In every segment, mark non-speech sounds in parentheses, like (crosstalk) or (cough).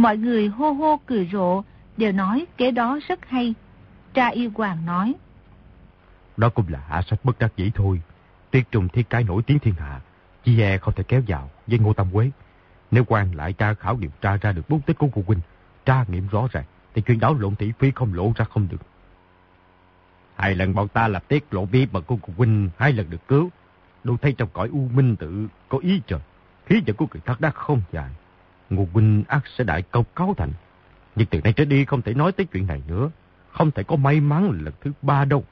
Mọi người hô hô cười rộ, đều nói kế đó rất hay. Tra yêu hoàng nói. Đó cũng là hạ sách bất đắc dĩ thôi. Tiết trùng thiết cái nổi tiếng thiên hạ. Chi e không thể kéo vào với Ngô Tâm Quế. Nếu quan lại tra khảo điều tra ra được bút tích của cô huynh, tra nghiệm rõ ràng, thì chuyện đó lộn tỷ phi không lộ ra không được. Hai lần bọn ta lập tiết lộ bí mật của cô huynh, hai lần được cứu. Đủ thấy trong cõi u minh tự có ý trời. Khí dẫn của người thất đắc không dài. Ngô huynh ác sẽ đại công cáo thành. Nhưng từ nay trở đi không thể nói tới chuyện này nữa. Không thể có may mắn lần thứ ba đâu.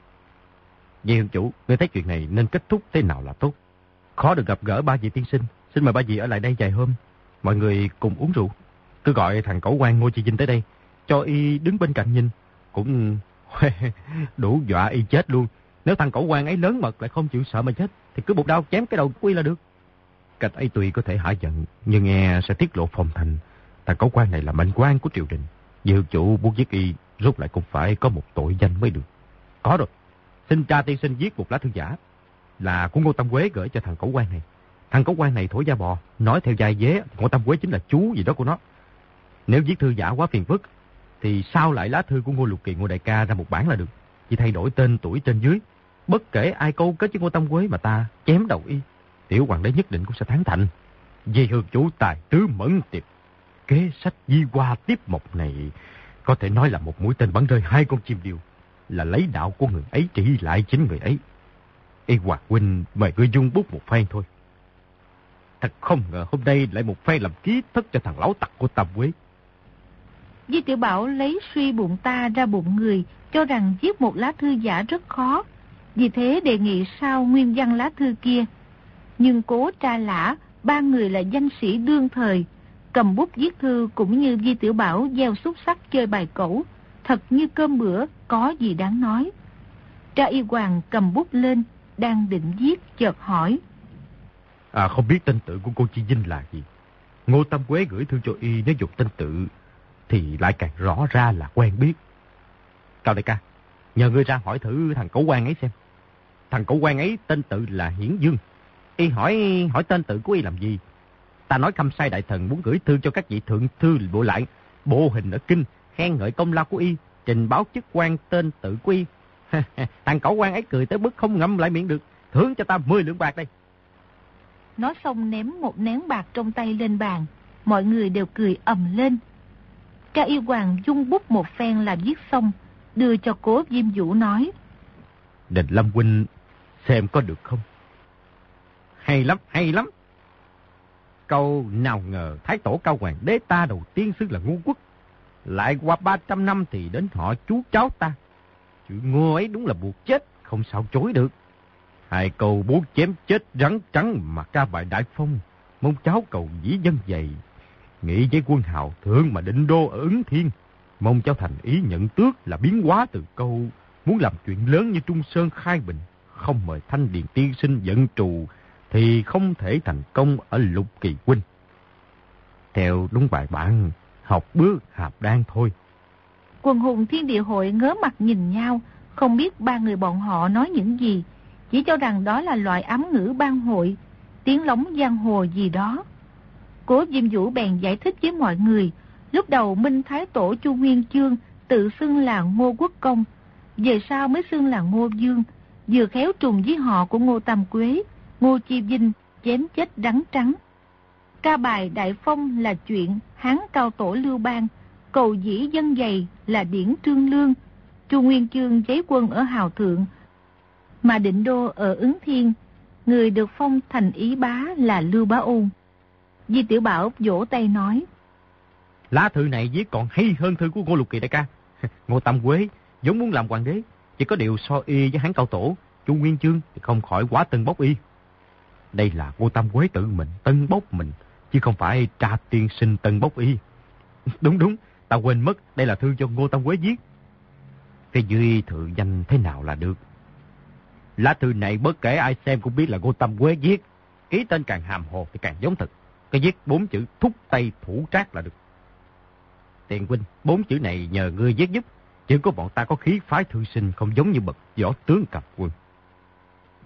Vì hiệu chủ, người thấy chuyện này nên kết thúc thế nào là tốt. Khó được gặp gỡ ba vị tiên sinh. Xin mời ba vị ở lại đây vài hôm. Mọi người cùng uống rượu. Cứ gọi thằng cẩu quan Ngô Chi Vinh tới đây. Cho y đứng bên cạnh nhìn. Cũng (laughs) đủ dọa y chết luôn. Nếu thằng cẩu quan ấy lớn mật lại không chịu sợ mà chết. Thì cứ một đao chém cái đầu quy là được. Cách ấy tùy có thể hạ giận. Nhưng nghe sẽ tiết lộ phòng thành. Thằng cẩu quan này là mệnh quan của triều đình. dự chủ muốn giết y. Rốt lại cũng phải có một tội danh mới được. Có rồi. Xin cha tiên sinh viết một lá thư giả. Là của Ngô Tâm Quế gửi cho thằng cẩu quan này. Thằng cẩu quan này thổi da bò, nói theo dài dế, Ngô Tâm Quế chính là chú gì đó của nó. Nếu viết thư giả quá phiền phức, thì sao lại lá thư của Ngô Lục Kỳ Ngô Đại ca ra một bản là được. Chỉ thay đổi tên tuổi trên dưới. Bất kể ai câu kết với Ngô Tâm Quế mà ta chém đầu y, tiểu hoàng đế nhất định cũng sẽ thắng thành. Vì hương chủ tài tứ mẫn tiệp. Kế sách di qua tiếp mộc này có thể nói là một mũi tên bắn rơi hai con chim điêu. Là lấy đạo của người ấy trị lại chính người ấy. Y Hoạt Huynh mời ngươi dung bút một phen thôi. Thật không ngờ hôm nay lại một phen làm ký thất cho thằng lão tặc của Tam Quế. Di Tiểu Bảo lấy suy bụng ta ra bụng người, cho rằng viết một lá thư giả rất khó. Vì thế đề nghị sao nguyên văn lá thư kia. Nhưng cố tra lã, ba người là danh sĩ đương thời. Cầm bút viết thư cũng như Di Tiểu Bảo gieo xúc sắc chơi bài cẩu. Thật như cơm bữa, có gì đáng nói. Tra y hoàng cầm bút lên, đang định viết, chợt hỏi. À không biết tên tự của cô Chi Vinh là gì. Ngô Tâm Quế gửi thư cho y nếu dục tên tự thì lại càng rõ ra là quen biết. Cao đại ca, nhờ ngươi ra hỏi thử thằng cẩu quan ấy xem. Thằng cẩu quan ấy tên tự là Hiển Dương. Y hỏi hỏi tên tự của y làm gì? Ta nói khâm sai đại thần muốn gửi thư cho các vị thượng thư bộ lại bộ hình ở kinh khen ngợi công lao của y, trình báo chức quan tên tự của y. (laughs) thằng cẩu quan ấy cười tới mức không ngậm lại miệng được, thưởng cho ta 10 lượng bạc đây. Nói xong ném một nén bạc trong tay lên bàn, mọi người đều cười ầm lên. Ca yêu hoàng dung bút một phen là viết xong, đưa cho cố Diêm Vũ nói. Định Lâm Huynh xem có được không? Hay lắm, hay lắm. Câu nào ngờ Thái Tổ Cao Hoàng đế ta đầu tiên xưng là ngu quốc. Lại qua 300 năm thì đến họ chú cháu ta. Chữ ngô ấy đúng là buộc chết, không sao chối được. Hai câu bố chém chết rắn trắng mà ca bài đại phong. Mong cháu cầu dĩ dân dày. Nghĩ với quân hào thượng mà định đô ở ứng thiên. Mong cháu thành ý nhận tước là biến hóa từ câu muốn làm chuyện lớn như Trung Sơn khai bình. Không mời thanh điện tiên sinh dẫn trù thì không thể thành công ở lục kỳ huynh. Theo đúng bài bản, học bước hạp đan thôi. Quần hùng thiên địa hội ngớ mặt nhìn nhau, không biết ba người bọn họ nói những gì, chỉ cho rằng đó là loại ám ngữ ban hội, tiếng lóng giang hồ gì đó. Cố Diêm Vũ bèn giải thích với mọi người, lúc đầu Minh Thái Tổ Chu Nguyên Chương tự xưng là Ngô Quốc Công, về sau mới xưng là Ngô Dương, vừa khéo trùng với họ của Ngô Tam Quế, Ngô Chi Vinh chém chết rắn trắng. Ca bài Đại Phong là chuyện Hán Cao Tổ Lưu Bang, cầu dĩ dân dày là điển trương lương, Chu Nguyên Chương giấy quân ở Hào Thượng, mà định đô ở ứng thiên, người được phong thành ý bá là Lưu Bá Ôn. Di Tiểu Bảo vỗ tay nói. Lá thư này viết còn hay hơn thư của Ngô Lục Kỳ đại ca. (laughs) Ngô Tâm Quế vốn muốn làm hoàng đế, chỉ có điều so y với hán cao tổ, Chu Nguyên Chương thì không khỏi quá tân bốc y. Đây là Ngô Tam Quế tự mình tân bốc mình, chứ không phải tra tiên sinh tân bốc y. Đúng đúng, ta quên mất, đây là thư cho Ngô Tam Quế viết. Cái duy thượng danh thế nào là được. Lá thư này bất kể ai xem cũng biết là Ngô Tam Quế viết. Ký tên càng hàm hồ thì càng giống thật. Cái viết bốn chữ thúc tay thủ trác là được. Tiền huynh, bốn chữ này nhờ ngươi viết giúp. chỉ có bọn ta có khí phái thư sinh không giống như bậc võ tướng cặp quân.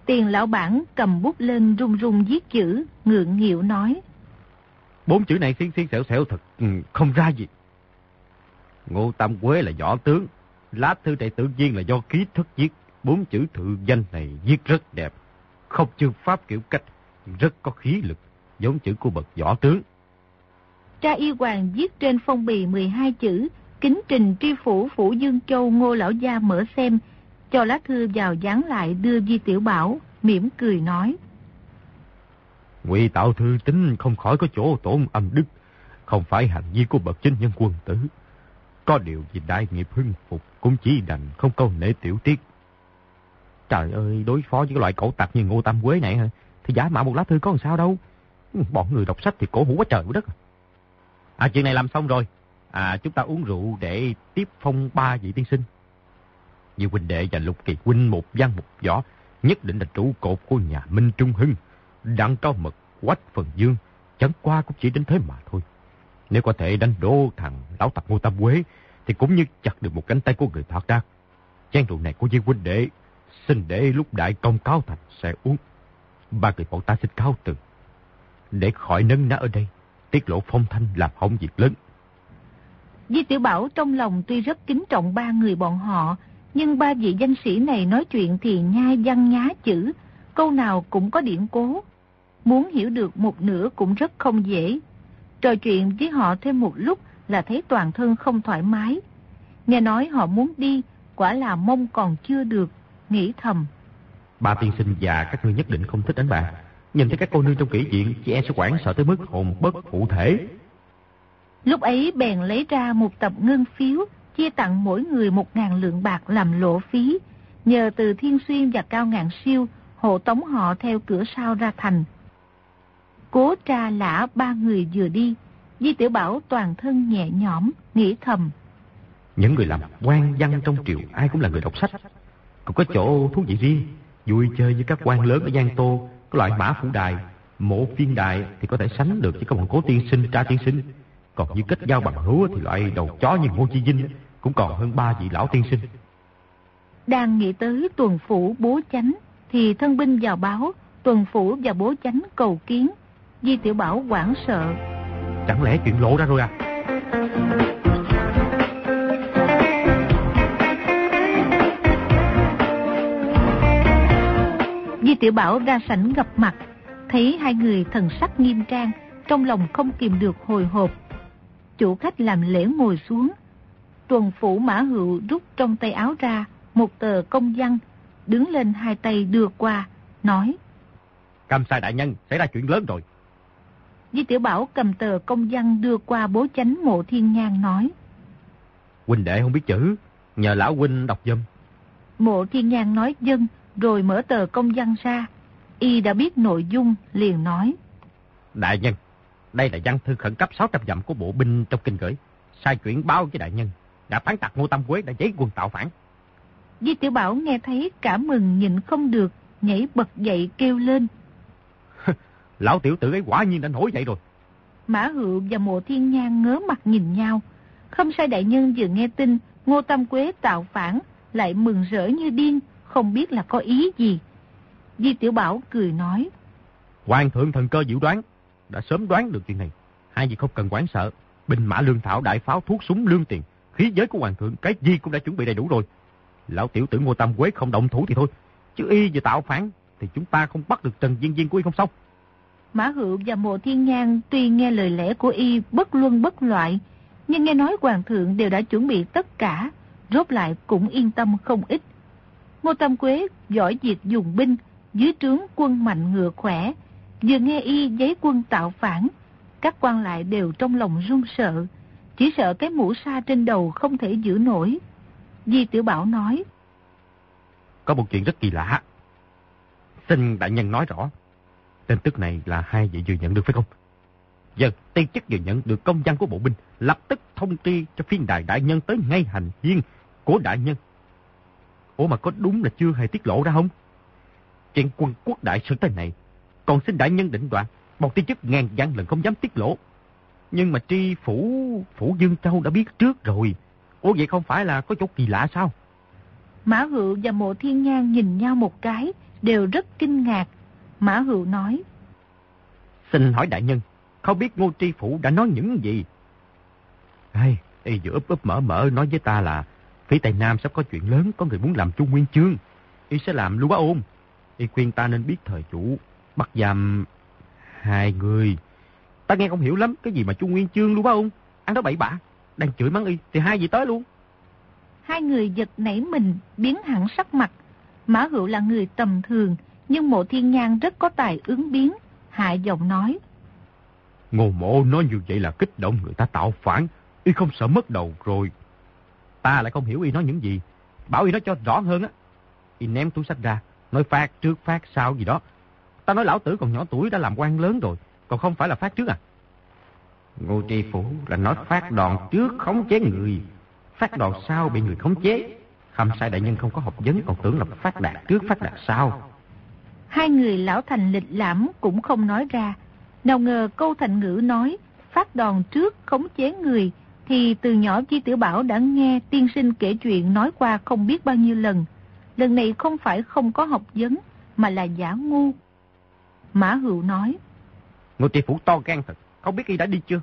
Tiền lão bản cầm bút lên run run viết chữ, ngượng nghịu nói. Bốn chữ này xiên xiên xẻo xẻo thật ừ, không ra gì. Ngô Tam Quế là võ tướng, lá thư này tự nhiên là do ký thức viết. Bốn chữ thự danh này viết rất đẹp, không chương pháp kiểu cách, rất có khí lực, giống chữ của bậc võ tướng. Tra y hoàng viết trên phong bì 12 chữ, kính trình tri phủ phủ Dương Châu Ngô Lão Gia mở xem, cho lá thư vào dán lại đưa Di Tiểu Bảo, mỉm cười nói. Ngụy tạo thư tính không khỏi có chỗ tổn âm đức, không phải hành vi của bậc chính nhân quân tử. Có điều gì đại nghiệp hưng phục cũng chỉ đành không câu nể tiểu tiết. Trời ơi, đối phó với cái loại cổ tặc như Ngô Tam Quế này hả thì giả mạo một lá thư có làm sao đâu. Bọn người đọc sách thì cổ hủ quá trời quá đất. À, à chuyện này làm xong rồi. À, chúng ta uống rượu để tiếp phong ba vị tiên sinh. Như huynh đệ và lục kỳ huynh một văn một võ, nhất định là trụ cột của nhà Minh Trung Hưng. Đặng cao mật, quách phần dương, chẳng qua cũng chỉ đến thế mà thôi. Nếu có thể đánh đổ thằng lão tặc Ngô Tam Quế, thì cũng như chặt được một cánh tay của người thoát ra. Chén rượu này của Di huynh đệ, xin để lúc đại công cáo thành sẽ uống. Ba người bọn ta xin cáo từ. Để khỏi nấn ná ở đây, tiết lộ phong thanh làm hỏng việc lớn. Di Tiểu Bảo trong lòng tuy rất kính trọng ba người bọn họ, nhưng ba vị danh sĩ này nói chuyện thì nhai văn nhá chữ, câu nào cũng có điển cố. Muốn hiểu được một nửa cũng rất không dễ. Trò chuyện với họ thêm một lúc là thấy toàn thân không thoải mái. Nghe nói họ muốn đi, quả là mong còn chưa được, nghĩ thầm. Ba tiên sinh già các ngươi nhất định không thích đánh bạc. Nhìn thấy các cô nương trong kỹ viện, chị em sẽ quản sợ tới mức hồn bất phụ thể. Lúc ấy bèn lấy ra một tập ngân phiếu, chia tặng mỗi người một ngàn lượng bạc làm lộ phí, nhờ từ Thiên Xuyên và Cao Ngạn Siêu hộ tống họ theo cửa sau ra thành. Cố tra lã ba người vừa đi, Di Tiểu Bảo toàn thân nhẹ nhõm, nghĩ thầm. Những người làm quan văn trong triều ai cũng là người đọc sách. còn có chỗ thú vị riêng, vui chơi với các quan lớn ở Giang Tô, có loại mã phủ đài, mộ phiên đài thì có thể sánh được với các bọn cố tiên sinh, tra tiên sinh. Còn như kết giao bằng hứa thì loại đầu chó như Ngô Chi Vinh cũng còn hơn ba vị lão tiên sinh. Đang nghĩ tới tuần phủ bố chánh thì thân binh vào báo tuần phủ và bố chánh cầu kiến. Di Tiểu Bảo hoảng sợ. Chẳng lẽ chuyện lộ ra rồi à? Di Tiểu Bảo ra sảnh gặp mặt, thấy hai người thần sắc nghiêm trang, trong lòng không kìm được hồi hộp. Chủ khách làm lễ ngồi xuống. Tuần phủ mã hữu rút trong tay áo ra một tờ công văn, đứng lên hai tay đưa qua, nói. Cầm sai đại nhân, xảy ra chuyện lớn rồi. Di Tiểu Bảo cầm tờ công văn đưa qua bố chánh mộ thiên ngang nói. Huynh đệ không biết chữ, nhờ lão huynh đọc dùm. Mộ thiên ngang nói dân, rồi mở tờ công văn ra. Y đã biết nội dung, liền nói. Đại nhân, đây là văn thư khẩn cấp 600 dặm của bộ binh trong kinh gửi. Sai chuyển báo với đại nhân, đã phán tặc Ngô Tam Quế đã giấy quân tạo phản. Di Tiểu Bảo nghe thấy cả mừng nhịn không được, nhảy bật dậy kêu lên. (laughs) Lão tiểu tử ấy quả nhiên đã nổi dậy rồi. Mã Hữu và Mộ Thiên Nhan ngớ mặt nhìn nhau. Không sai đại nhân vừa nghe tin Ngô Tam Quế tạo phản, lại mừng rỡ như điên, không biết là có ý gì. Di Tiểu Bảo cười nói. Hoàng thượng thần cơ dự đoán, đã sớm đoán được chuyện này. Hai vị không cần quán sợ. Binh mã lương thảo đại pháo thuốc súng lương tiền. Khí giới của hoàng thượng cái gì cũng đã chuẩn bị đầy đủ rồi. Lão tiểu tử Ngô Tam Quế không động thủ thì thôi. Chứ y vừa tạo phản thì chúng ta không bắt được Trần Viên Viên của y không xong. Mã Hữu và Mộ Thiên Nhan tuy nghe lời lẽ của y bất luân bất loại, nhưng nghe nói hoàng thượng đều đã chuẩn bị tất cả, rốt lại cũng yên tâm không ít. Ngô Tam Quế giỏi việc dùng binh, dưới trướng quân mạnh ngựa khỏe, vừa nghe y giấy quân tạo phản, các quan lại đều trong lòng run sợ, chỉ sợ cái mũ sa trên đầu không thể giữ nổi. Di Tiểu Bảo nói, Có một chuyện rất kỳ lạ. Xin đại nhân nói rõ. Tin tức này là hai vị vừa nhận được phải không? Vâng, Giờ tiên chức vừa nhận được công văn của bộ binh, lập tức thông tri cho phiên đài đại nhân tới ngay hành viên của đại nhân. Ủa mà có đúng là chưa hề tiết lộ ra không? Chuyện quân quốc đại sự tới này, còn xin đại nhân định đoạn, một tiên chức ngàn vạn lần không dám tiết lộ. Nhưng mà tri phủ, phủ Dương Châu đã biết trước rồi. Ủa vậy không phải là có chỗ kỳ lạ sao? Mã Hữu và Mộ Thiên Nhan nhìn nhau một cái, đều rất kinh ngạc. Mã Hữu nói. Xin hỏi đại nhân, không biết Ngô Tri Phủ đã nói những gì? Ê, y vừa úp úp mở mở nói với ta là phía Tây Nam sắp có chuyện lớn, có người muốn làm Trung Nguyên Chương. Y sẽ làm lưu bá ôn. Y khuyên ta nên biết thời chủ, bắt giam hai người. Ta nghe không hiểu lắm, cái gì mà Trung Nguyên Chương lưu bá ôn. Ăn đó bậy bạ, đang chửi mắng y, thì hai gì tới luôn. Hai người giật nảy mình, biến hẳn sắc mặt. Mã Hữu là người tầm thường, nhưng mộ thiên nhan rất có tài ứng biến. Hạ giọng nói. Ngô mộ nói như vậy là kích động người ta tạo phản. Y không sợ mất đầu rồi. Ta lại không hiểu y nói những gì. Bảo y nói cho rõ hơn á. Y ném túi sách ra. Nói phát trước phát sau gì đó. Ta nói lão tử còn nhỏ tuổi đã làm quan lớn rồi. Còn không phải là phát trước à. Ngô Tri Phủ là nói phát đòn trước khống chế người. Phát đòn sau bị người khống chế. Khâm sai đại nhân không có học vấn còn tưởng là phát đạt trước phát đạt sau. Hai người lão thành lịch lãm cũng không nói ra. Nào ngờ câu thành ngữ nói phát đòn trước khống chế người thì từ nhỏ Chi Tiểu Bảo đã nghe tiên sinh kể chuyện nói qua không biết bao nhiêu lần. Lần này không phải không có học vấn mà là giả ngu. Mã Hữu nói. Ngô Tri Phủ to gan thật, không biết y đã đi chưa?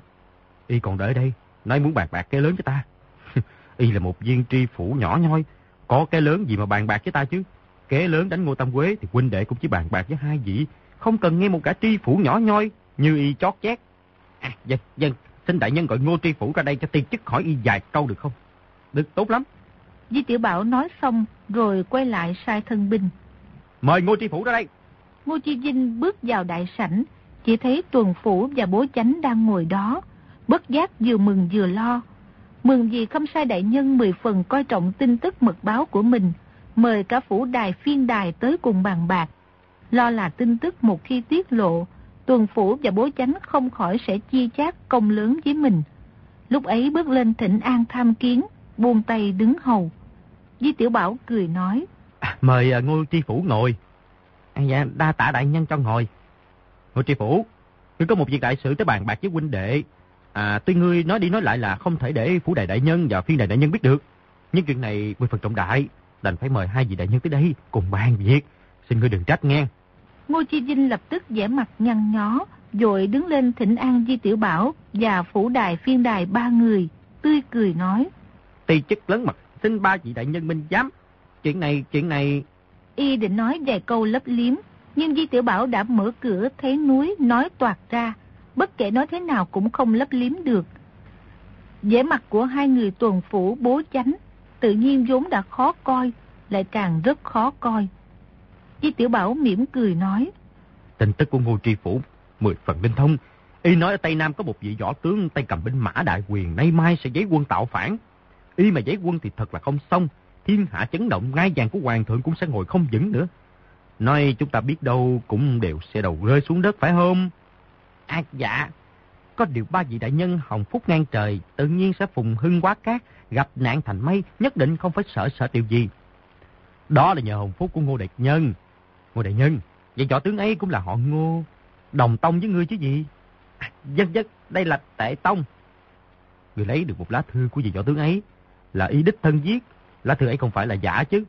Y còn đợi đây, nói muốn bàn bạc cái lớn cho ta. (laughs) y là một viên tri phủ nhỏ nhoi, có cái lớn gì mà bàn bạc với ta chứ? Kế lớn đánh Ngô Tam Quế thì huynh đệ cũng chỉ bàn bạc với hai vị, không cần nghe một cả tri phủ nhỏ nhoi như y chót chét. À, dân, dân, xin đại nhân gọi Ngô tri phủ ra đây cho tiên chức hỏi y vài câu được không? Được, tốt lắm. Di Tiểu Bảo nói xong rồi quay lại sai thân binh. Mời Ngô tri phủ ra đây. Ngô Chi Vinh bước vào đại sảnh, chỉ thấy tuần phủ và bố chánh đang ngồi đó, bất giác vừa mừng vừa lo. Mừng vì không sai đại nhân mười phần coi trọng tin tức mật báo của mình, mời cả phủ đài phiên đài tới cùng bàn bạc. Lo là tin tức một khi tiết lộ, tuần phủ và bố chánh không khỏi sẽ chia chác công lớn với mình. Lúc ấy bước lên thỉnh an tham kiến, buông tay đứng hầu. Di Tiểu Bảo cười nói. À, mời à, ngôi Ngô Tri Phủ ngồi. À, dạ, đa tạ đại nhân cho ngồi. Ngô Tri Phủ, ngươi có một việc đại sự tới bàn bạc với huynh đệ. À, tuy ngươi nói đi nói lại là không thể để phủ đại đại nhân và phiên đại đại nhân biết được. Nhưng chuyện này mười phần trọng đại, đành phải mời hai vị đại nhân tới đây cùng bàn việc. Xin ngươi đừng trách nghe. Ngô Chi Vinh lập tức vẻ mặt nhăn nhó, rồi đứng lên thỉnh an Di Tiểu Bảo và phủ đài phiên đài ba người, tươi cười nói. Ti chức lớn mặt, xin ba vị đại nhân minh giám. Chuyện này, chuyện này... Y định nói vài câu lấp liếm, nhưng Di Tiểu Bảo đã mở cửa thấy núi nói toạt ra, bất kể nói thế nào cũng không lấp liếm được. vẻ mặt của hai người tuần phủ bố chánh, tự nhiên vốn đã khó coi, lại càng rất khó coi. Di Tiểu Bảo mỉm cười nói. Tin tức của Ngô Tri Phủ, mười phần linh thông. Y nói ở Tây Nam có một vị võ tướng tay cầm binh mã đại quyền, nay mai sẽ giấy quân tạo phản. Y mà giấy quân thì thật là không xong. Thiên hạ chấn động, ngai vàng của hoàng thượng cũng sẽ ngồi không vững nữa. Nói chúng ta biết đâu cũng đều sẽ đầu rơi xuống đất phải không? À dạ, có điều ba vị đại nhân hồng phúc ngang trời, tự nhiên sẽ phùng hưng quá cát, gặp nạn thành mây, nhất định không phải sợ sợ điều gì. Đó là nhờ hồng phúc của Ngô Đại Nhân. Ngô Đại Nhân, vậy võ tướng ấy cũng là họ Ngô, đồng tông với ngươi chứ gì? À, dân dân, đây là tệ tông. Người lấy được một lá thư của vị võ tướng ấy, là y đích thân viết, lá thư ấy không phải là giả chứ.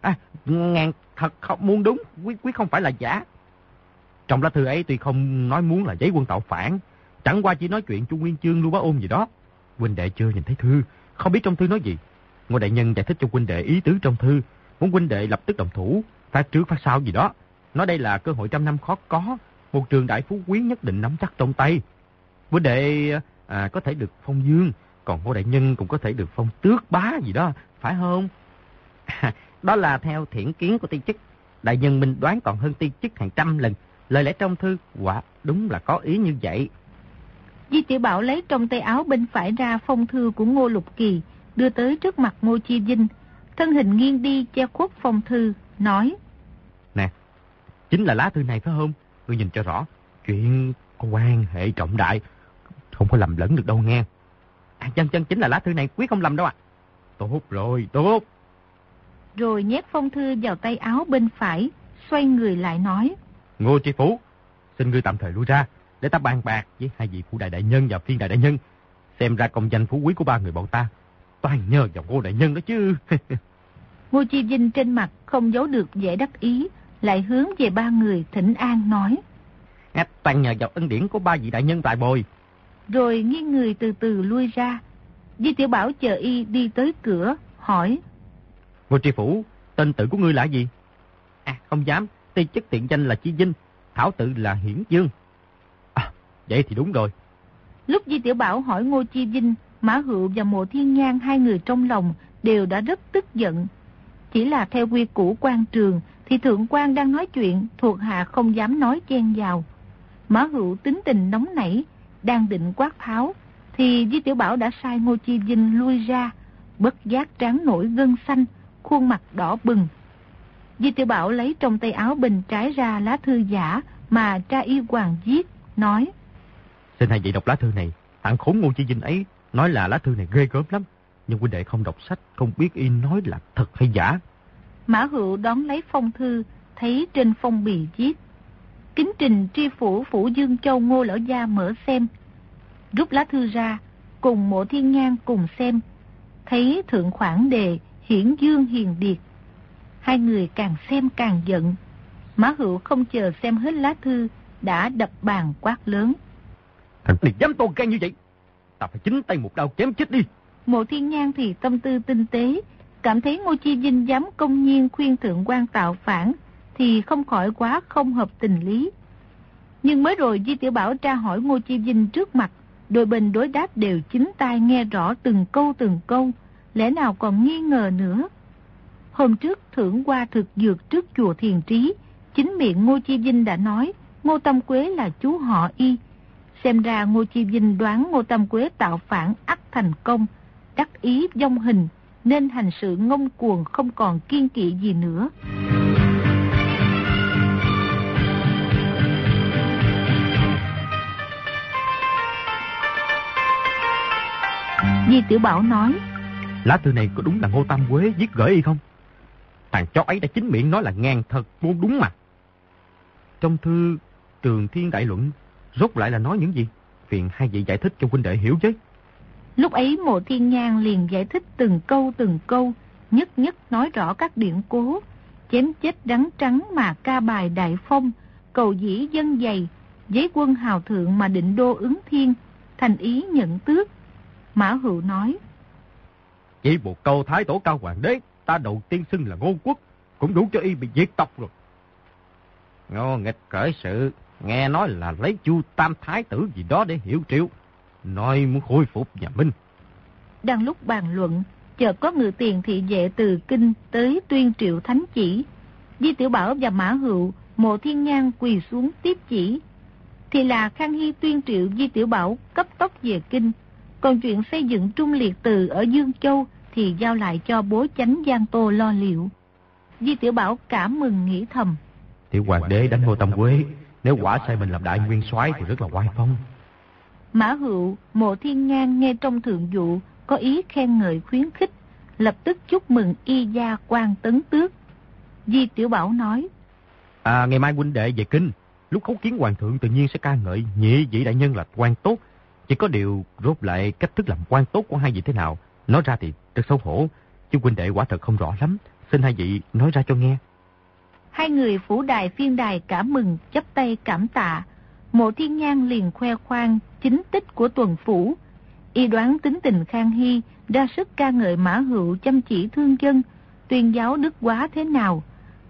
À, ngàn thật không muốn đúng, quý, quý không phải là giả. Trong lá thư ấy tuy không nói muốn là giấy quân tạo phản, chẳng qua chỉ nói chuyện Trung Nguyên Chương lưu bá ôm gì đó. Huynh đệ chưa nhìn thấy thư, không biết trong thư nói gì. Ngô đại nhân giải thích cho huynh đệ ý tứ trong thư, muốn huynh đệ lập tức đồng thủ, phát trước phát sau gì đó. Nói đây là cơ hội trăm năm khó có, một trường đại phú quý nhất định nắm chắc trong tay. Huynh đệ à, có thể được phong dương, còn ngô đại nhân cũng có thể được phong tước bá gì đó, phải không? (laughs) đó là theo thiển kiến của tiên chức. Đại nhân mình đoán còn hơn tiên chức hàng trăm lần. Lời lẽ trong thư, quả đúng là có ý như vậy. Di Tiểu Bảo lấy trong tay áo bên phải ra phong thư của Ngô Lục Kỳ, đưa tới trước mặt Ngô Chi Vinh. Thân hình nghiêng đi che khuất phong thư, nói. Nè, chính là lá thư này phải không? ngươi nhìn cho rõ. Chuyện có quan hệ trọng đại. Không có lầm lẫn được đâu nghe. À, chân chân chính là lá thư này quyết không lầm đâu ạ. Tốt rồi, tốt. Rồi nhét phong thư vào tay áo bên phải, xoay người lại nói. Ngô Tri Phủ, xin ngươi tạm thời lui ra, để ta bàn bạc với hai vị phủ đại đại nhân và phiên đại đại nhân. Xem ra công danh phú quý của ba người bọn ta, toàn nhờ vào ngô đại nhân đó chứ. (laughs) ngô Chi Vinh trên mặt không giấu được vẻ đắc ý, lại hướng về ba người thỉnh an nói. Toàn nhờ vào ân điển của ba vị đại nhân tại bồi. Rồi nghiêng người từ từ lui ra. Di Tiểu Bảo chờ y đi tới cửa, hỏi. Ngô Tri Phủ, tên tự của ngươi là gì? À, không dám, tên chức tiện danh là Chi Vinh, thảo tự là Hiển Dương. À, vậy thì đúng rồi. Lúc Di Tiểu Bảo hỏi Ngô Chi Vinh, Mã Hữu và Mộ Thiên Nhan hai người trong lòng đều đã rất tức giận. Chỉ là theo quy củ quan trường thì thượng quan đang nói chuyện thuộc hạ không dám nói chen vào. Mã Hữu tính tình nóng nảy, đang định quát tháo thì Di Tiểu Bảo đã sai Ngô Chi Vinh lui ra, bất giác tráng nổi gân xanh, khuôn mặt đỏ bừng. Di Tiểu Bảo lấy trong tay áo bình trái ra lá thư giả mà tra y hoàng viết, nói. Xin hai vị đọc lá thư này, hạng khốn Ngô Chi Vinh ấy nói là lá thư này ghê gớm lắm, nhưng huynh đệ không đọc sách, không biết y nói là thật hay giả. Mã Hữu đón lấy phong thư, thấy trên phong bì viết. Kính trình tri phủ phủ Dương Châu Ngô Lão Gia mở xem. Rút lá thư ra, cùng mộ thiên nhan cùng xem. Thấy thượng khoản đề hiển dương hiền điệt. Hai người càng xem càng giận. Mã Hữu không chờ xem hết lá thư, đã đập bàn quát lớn. Thằng này dám tôn can như vậy, ta phải chính tay một đao chém chết đi. Mộ thiên nhan thì tâm tư tinh tế, cảm thấy Ngô Chi Vinh dám công nhiên khuyên thượng quan tạo phản, thì không khỏi quá không hợp tình lý. Nhưng mới rồi Di Tiểu Bảo tra hỏi Ngô Chi Vinh trước mặt, đôi bên đối đáp đều chính tai nghe rõ từng câu từng câu, lẽ nào còn nghi ngờ nữa. Hôm trước thưởng qua thực dược trước chùa Thiền Trí, chính miệng Ngô Chi Vinh đã nói Ngô Tâm Quế là chú họ y. Xem ra Ngô Chi Vinh đoán Ngô Tâm Quế tạo phản ắt thành công, đắc ý dông hình, nên hành sự ngông cuồng không còn kiên kỵ gì nữa. Di Tiểu Bảo nói Lá thư này có đúng là Ngô Tam Quế viết gửi y không? Thằng chó ấy đã chính miệng nói là ngang thật vô đúng mà. Trong thư Trường Thiên Đại Luận rốt lại là nói những gì? Phiền hai vị giải thích cho huynh đệ hiểu chứ. Lúc ấy mộ thiên Nhan liền giải thích từng câu từng câu, nhất nhất nói rõ các điển cố, chém chết đắng trắng mà ca bài đại phong, cầu dĩ dân dày, giấy quân hào thượng mà định đô ứng thiên, thành ý nhận tước. Mã Hữu nói, chỉ một câu thái tổ cao hoàng đế, ta đầu tiên xưng là ngô quốc, cũng đủ cho y bị diệt tộc rồi. Ngô nghịch cởi sự, nghe nói là lấy chu tam thái tử gì đó để hiểu triệu, nói muốn khôi phục nhà Minh. Đang lúc bàn luận, chợt có người tiền thị vệ từ kinh tới tuyên triệu thánh chỉ. Di Tiểu Bảo và Mã Hữu, mộ thiên nhan quỳ xuống tiếp chỉ. Thì là Khang Hy tuyên triệu Di Tiểu Bảo cấp tốc về kinh. Còn chuyện xây dựng trung liệt từ ở Dương Châu thì giao lại cho bố chánh Giang Tô lo liệu. Di Tiểu Bảo cảm mừng nghĩ thầm. Tiểu hoàng đế đánh Ngô Tâm Quế, nếu quả sai mình làm đại nguyên soái thì rất là oai phong. Mã Hữu, Mộ Thiên Ngang nghe trong thượng dụ có ý khen ngợi khuyến khích, lập tức chúc mừng y gia quan tấn tước. Di Tiểu Bảo nói. À, ngày mai huynh đệ về kinh, lúc khấu kiến hoàng thượng tự nhiên sẽ ca ngợi nhị vị đại nhân là quan tốt. Chỉ có điều rốt lại cách thức làm quan tốt của hai vị thế nào, nói ra thì rất xấu hổ, chứ huynh đệ quả thật không rõ lắm, xin hai vị nói ra cho nghe. Hai người phủ đài phiên đài cảm mừng, chấp tay cảm tạ. Mộ thiên nhan liền khoe khoang chính tích của tuần phủ. Y đoán tính tình Khang Hy, ra sức ca ngợi mã hữu chăm chỉ thương dân, tuyên giáo đức quá thế nào.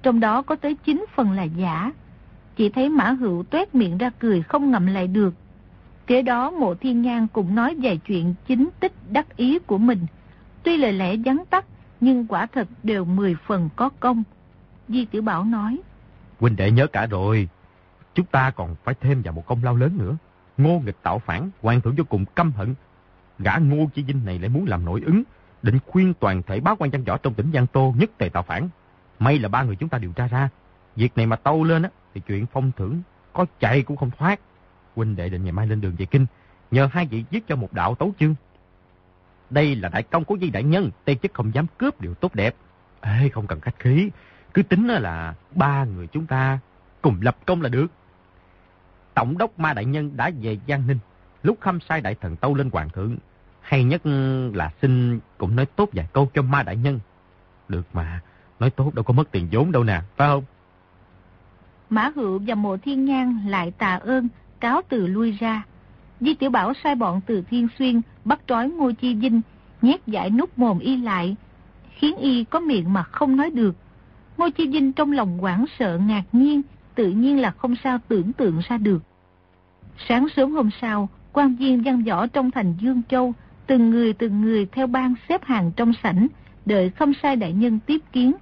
Trong đó có tới 9 phần là giả. Chỉ thấy mã hữu tuét miệng ra cười không ngậm lại được. Kế đó mộ thiên nhan cũng nói vài chuyện chính tích đắc ý của mình. Tuy lời lẽ vắn tắt, nhưng quả thật đều 10 phần có công. Di Tiểu Bảo nói. Huynh đệ nhớ cả rồi. Chúng ta còn phải thêm vào một công lao lớn nữa. Ngô nghịch tạo phản, hoàng thượng vô cùng căm hận. Gã Ngô Chi dinh này lại muốn làm nổi ứng, định khuyên toàn thể báo quan văn võ trong tỉnh Giang Tô nhất tề tạo phản. May là ba người chúng ta điều tra ra. Việc này mà tâu lên á, thì chuyện phong thưởng có chạy cũng không thoát. Huynh đệ định ngày mai lên đường về kinh, nhờ hai vị giết cho một đạo tấu chương. Đây là đại công của di đại nhân, tây chức không dám cướp điều tốt đẹp. Ê, không cần khách khí, cứ tính là ba người chúng ta cùng lập công là được. Tổng đốc ma đại nhân đã về Giang Ninh, lúc khâm sai đại thần tâu lên hoàng thượng. Hay nhất là xin cũng nói tốt vài câu cho ma đại nhân. Được mà, nói tốt đâu có mất tiền vốn đâu nè, phải không? Mã Hữu và Mộ Thiên Nhan lại tạ ơn, cáo từ lui ra. Di Tiểu Bảo sai bọn từ Thiên Xuyên bắt trói Ngô Chi Vinh, nhét giải nút mồm y lại, khiến y có miệng mà không nói được. Ngô Chi Vinh trong lòng quảng sợ ngạc nhiên, tự nhiên là không sao tưởng tượng ra được. Sáng sớm hôm sau, quan viên văn võ trong thành Dương Châu, từng người từng người theo ban xếp hàng trong sảnh, đợi không sai đại nhân tiếp kiến.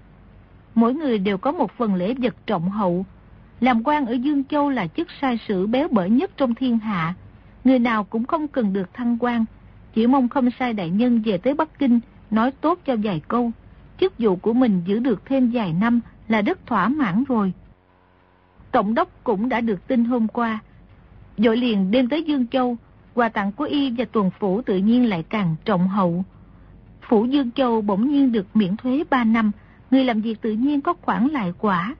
Mỗi người đều có một phần lễ vật trọng hậu. Làm quan ở Dương Châu là chức sai sử béo bở nhất trong thiên hạ. Người nào cũng không cần được thăng quan, chỉ mong không sai đại nhân về tới Bắc Kinh, nói tốt cho vài câu. Chức vụ của mình giữ được thêm vài năm là rất thỏa mãn rồi. Tổng đốc cũng đã được tin hôm qua. Dội liền đêm tới Dương Châu, quà tặng của y và tuần phủ tự nhiên lại càng trọng hậu. Phủ Dương Châu bỗng nhiên được miễn thuế 3 năm, người làm việc tự nhiên có khoản lại quả.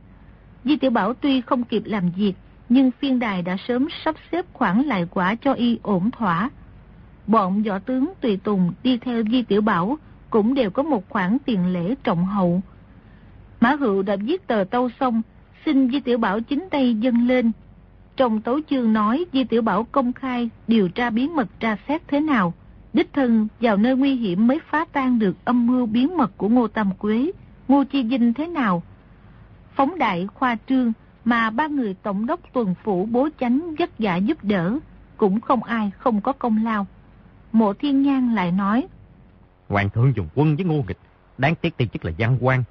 Di Tiểu Bảo tuy không kịp làm việc, nhưng phiên đài đã sớm sắp xếp khoản lại quả cho y ổn thỏa. Bọn võ tướng tùy tùng đi theo Di Tiểu Bảo cũng đều có một khoản tiền lễ trọng hậu. Mã Hữu đã viết tờ tâu xong, xin Di Tiểu Bảo chính tay dâng lên. Trong tấu chương nói Di Tiểu Bảo công khai điều tra bí mật tra xét thế nào, đích thân vào nơi nguy hiểm mới phá tan được âm mưu bí mật của Ngô Tam Quế, Ngô Chi Vinh thế nào. Phóng đại khoa trương mà ba người tổng đốc tuần phủ bố chánh vất giả giúp đỡ, cũng không ai không có công lao. Mộ Thiên Nhan lại nói, Hoàng thượng dùng quân với ngô nghịch, đáng tiếc tiên chức là văn quan,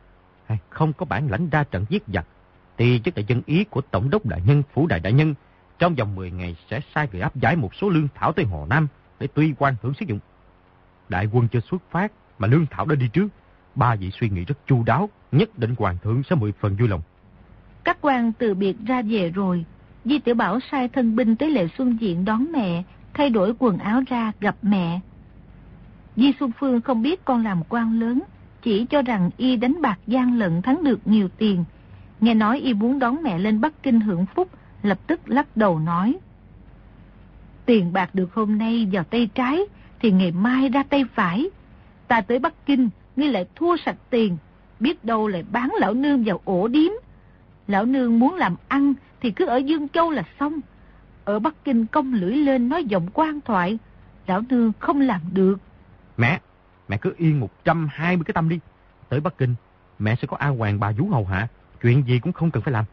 không có bản lãnh ra trận giết giặc, thì chức là dân ý của tổng đốc đại nhân, phủ đại đại nhân, trong vòng 10 ngày sẽ sai người áp giải một số lương thảo tới Hồ Nam để tuy quan hưởng sử dụng. Đại quân chưa xuất phát mà lương thảo đã đi trước, ba vị suy nghĩ rất chu đáo, nhất định hoàng thượng sẽ mười phần vui lòng. Các quan từ biệt ra về rồi, Di Tiểu Bảo sai thân binh tới lệ xuân diện đón mẹ, thay đổi quần áo ra gặp mẹ. Di Xuân Phương không biết con làm quan lớn, chỉ cho rằng y đánh bạc gian lận thắng được nhiều tiền. Nghe nói y muốn đón mẹ lên Bắc Kinh hưởng phúc, lập tức lắc đầu nói. Tiền bạc được hôm nay vào tay trái, thì ngày mai ra tay phải. Ta tới Bắc Kinh, ngươi lại thua sạch tiền, biết đâu lại bán lão nương vào ổ điếm. Lão nương muốn làm ăn thì cứ ở Dương Châu là xong. Ở Bắc Kinh công lưỡi lên nói giọng quan thoại, lão nương không làm được. Mẹ, mẹ cứ yên 120 cái tâm đi. Tới Bắc Kinh, mẹ sẽ có A Hoàng bà vú hầu hạ, chuyện gì cũng không cần phải làm.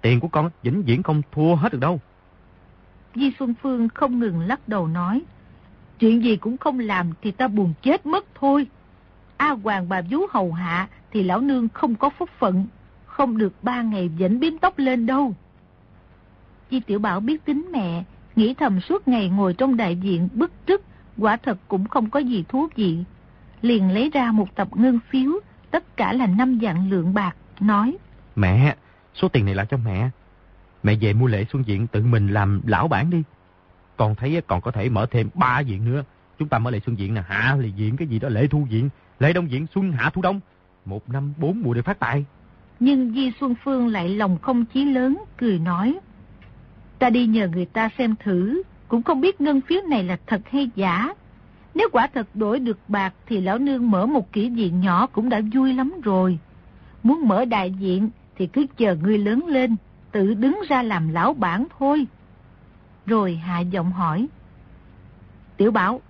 Tiền của con vĩnh viễn không thua hết được đâu. Di Xuân Phương không ngừng lắc đầu nói, chuyện gì cũng không làm thì ta buồn chết mất thôi. A Hoàng bà vú hầu hạ thì lão nương không có phúc phận, không được ba ngày vẫn biếm tóc lên đâu. Di Tiểu Bảo biết tính mẹ, nghĩ thầm suốt ngày ngồi trong đại diện, bức trức, quả thật cũng không có gì thú vị. Liền lấy ra một tập ngân phiếu, tất cả là năm dạng lượng bạc, nói. Mẹ, số tiền này là cho mẹ. Mẹ về mua lễ xuân diện tự mình làm lão bản đi. Còn thấy còn có thể mở thêm ba diện nữa. Chúng ta mở lễ xuân diện nè, hạ lễ diện cái gì đó lễ thu diện, lễ đông diện, xuân hạ thu đông. Một năm bốn mùa để phát tài. Nhưng Di Xuân Phương lại lòng không chí lớn, cười nói. Ta đi nhờ người ta xem thử, cũng không biết ngân phiếu này là thật hay giả. Nếu quả thật đổi được bạc thì lão nương mở một kỷ diện nhỏ cũng đã vui lắm rồi. Muốn mở đại diện thì cứ chờ ngươi lớn lên, tự đứng ra làm lão bản thôi. Rồi hạ giọng hỏi. Tiểu bảo,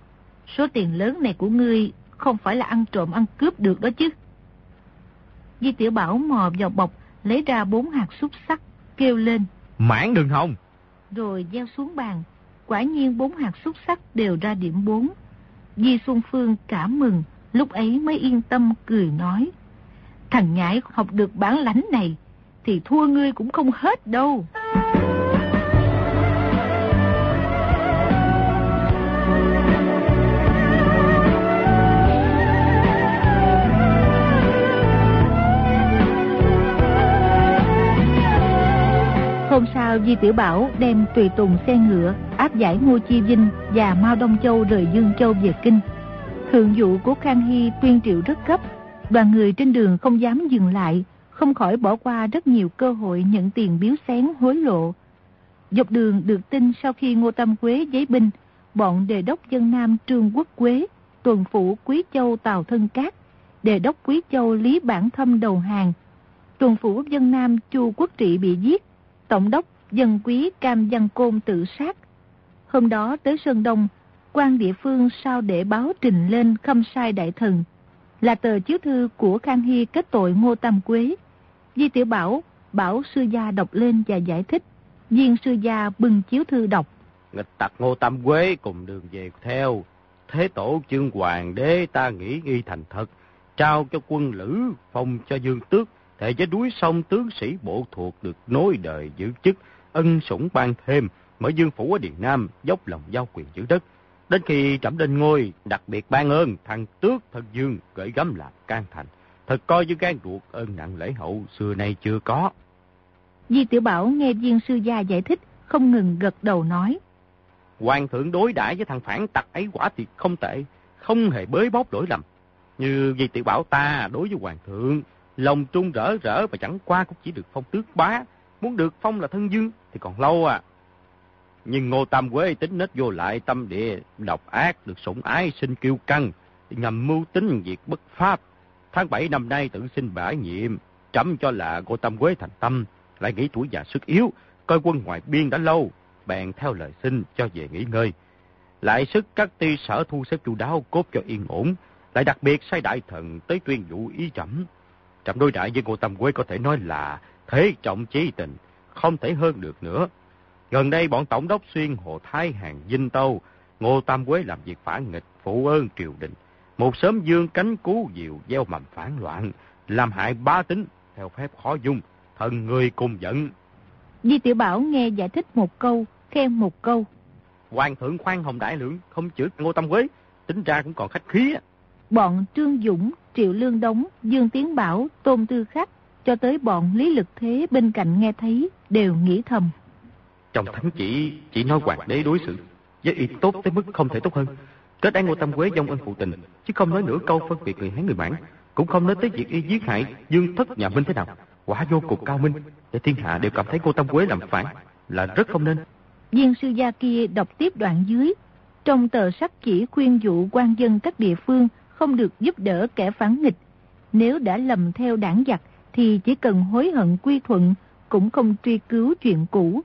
số tiền lớn này của ngươi không phải là ăn trộm ăn cướp được đó chứ. Di tiểu bảo mò vào bọc, lấy ra bốn hạt xúc sắc, kêu lên. Mãn đường hồng. Rồi gieo xuống bàn, quả nhiên bốn hạt xúc sắc đều ra điểm bốn. Di Xuân Phương cảm mừng, lúc ấy mới yên tâm cười nói. Thằng nhãi học được bản lãnh này, thì thua ngươi cũng không hết đâu. Hôm Di Tiểu Bảo đem tùy tùng xe ngựa áp giải Ngô Chi Vinh và Mao Đông Châu rời Dương Châu về Kinh. Thượng dụ của Khang Hy tuyên triệu rất gấp, đoàn người trên đường không dám dừng lại, không khỏi bỏ qua rất nhiều cơ hội nhận tiền biếu xén hối lộ. Dọc đường được tin sau khi Ngô Tâm Quế giấy binh, bọn đề đốc dân Nam Trương Quốc Quế, tuần phủ Quý Châu Tào Thân Cát, đề đốc Quý Châu Lý Bản Thâm đầu hàng, tuần phủ dân Nam Chu Quốc Trị bị giết, tổng đốc dân quý Cam Văn Côn tự sát. Hôm đó tới Sơn Đông, quan địa phương sao để báo trình lên khâm sai đại thần, là tờ chiếu thư của Khang Hy kết tội Ngô Tam Quế. Di Tiểu Bảo bảo sư gia đọc lên và giải thích. Viên sư gia bưng chiếu thư đọc. Nghịch tặc Ngô Tam Quế cùng đường về theo. Thế tổ chương hoàng đế ta nghĩ nghi thành thật. Trao cho quân lữ, phong cho dương tước. Thể với đuối sông tướng sĩ bộ thuộc được nối đời giữ chức. Ân sủng ban thêm. Mở dương phủ ở Điện Nam, dốc lòng giao quyền giữ đất. Đến khi trẫm lên ngôi, đặc biệt ban ơn thằng tước thân dương gửi gắm làm can thành. Thật coi như gan ruột ơn nặng lễ hậu xưa nay chưa có. Di Tiểu Bảo nghe viên sư gia giải thích, không ngừng gật đầu nói. Hoàng thượng đối đãi với thằng phản tặc ấy quả thì không tệ, không hề bới bóp lỗi lầm. Như Di Tiểu Bảo ta đối với hoàng thượng, lòng trung rỡ rỡ và chẳng qua cũng chỉ được phong tước bá. Muốn được phong là thân dương thì còn lâu à. Nhưng Ngô Tam Quế tính nết vô lại tâm địa, độc ác, được sủng ái, sinh kiêu căng, ngầm mưu tính việc bất pháp. Tháng 7 năm nay tự xin bãi nhiệm, trẫm cho là Ngô Tam Quế thành tâm, lại nghĩ tuổi già sức yếu, coi quân ngoài biên đã lâu, bèn theo lời xin cho về nghỉ ngơi. Lại sức các ty sở thu xếp chu đáo cốt cho yên ổn, lại đặc biệt sai đại thần tới tuyên vụ ý trẫm. Trẫm đối đại với Ngô Tam Quế có thể nói là thế trọng chí tình, không thể hơn được nữa. Gần đây bọn tổng đốc xuyên Hồ Thái Hàng Vinh Tâu, Ngô Tam Quế làm việc phản nghịch, phụ ơn triều đình. Một sớm dương cánh cứu diệu gieo mầm phản loạn, làm hại ba tính, theo phép khó dung, thần người cùng giận. Di Tiểu Bảo nghe giải thích một câu, khen một câu. Hoàng thượng khoan hồng đại lượng, không chữa Ngô Tam Quế, tính ra cũng còn khách khí. Bọn Trương Dũng, Triệu Lương Đống, Dương Tiến Bảo, Tôn Tư Khắc, cho tới bọn Lý Lực Thế bên cạnh nghe thấy, đều nghĩ thầm. Trong thánh chỉ chỉ nói hoàng đế đối xử với y tốt tới mức không thể tốt hơn. Kết án Ngô Tam Quế dông ân phụ tình, chứ không nói nửa câu phân biệt người Hán người Mãn, cũng không nói tới việc y giết hại Dương thất nhà Minh thế nào. Quả vô cùng cao minh, để thiên hạ đều cảm thấy Ngô Tam Quế làm phản là rất không nên. Viên sư gia kia đọc tiếp đoạn dưới, trong tờ sắc chỉ khuyên dụ quan dân các địa phương không được giúp đỡ kẻ phản nghịch. Nếu đã lầm theo đảng giặc thì chỉ cần hối hận quy thuận, cũng không truy cứu chuyện cũ,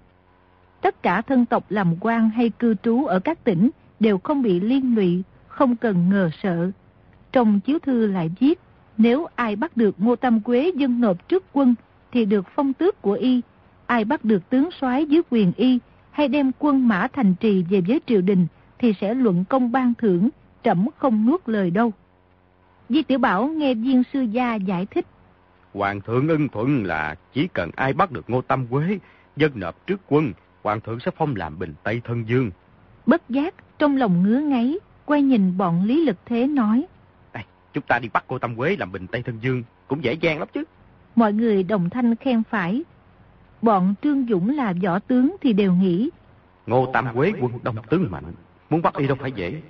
tất cả thân tộc làm quan hay cư trú ở các tỉnh đều không bị liên lụy, không cần ngờ sợ. Trong chiếu thư lại viết, nếu ai bắt được Ngô Tam Quế dân nộp trước quân thì được phong tước của y, ai bắt được tướng soái dưới quyền y hay đem quân mã thành trì về với triều đình thì sẽ luận công ban thưởng, trẫm không nuốt lời đâu. Di Tiểu Bảo nghe viên sư gia giải thích. Hoàng thượng ưng thuận là chỉ cần ai bắt được Ngô Tam Quế dân nộp trước quân hoàng thượng sẽ phong làm bình Tây Thân Dương. Bất giác, trong lòng ngứa ngáy, quay nhìn bọn Lý Lực Thế nói. À, chúng ta đi bắt cô Tâm Quế làm bình Tây Thân Dương, cũng dễ dàng lắm chứ. Mọi người đồng thanh khen phải. Bọn Trương Dũng là võ tướng thì đều nghĩ. Ngô Tam Quế quân đông tướng mạnh, muốn bắt y đâu phải dễ.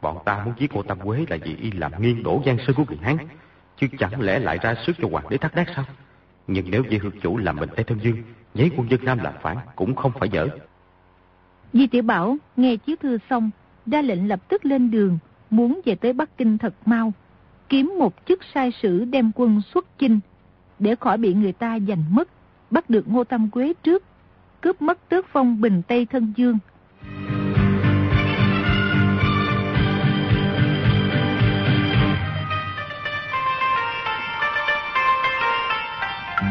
Bọn ta muốn giết Ngô Tam Quế là vì y làm nghiêng đổ giang sơn của người Hán, chứ chẳng lẽ lại ra sức cho hoàng đế thác đát sao? Nhưng nếu vì Hương chủ làm mình Tây Thân Dương, giấy quân dân Nam làm phản cũng không phải dở. Di Tiểu Bảo nghe chiếu thư xong, ra lệnh lập tức lên đường, muốn về tới Bắc Kinh thật mau, kiếm một chức sai sử đem quân xuất chinh, để khỏi bị người ta giành mất, bắt được Ngô Tam Quế trước, cướp mất tước phong Bình Tây Thân Dương.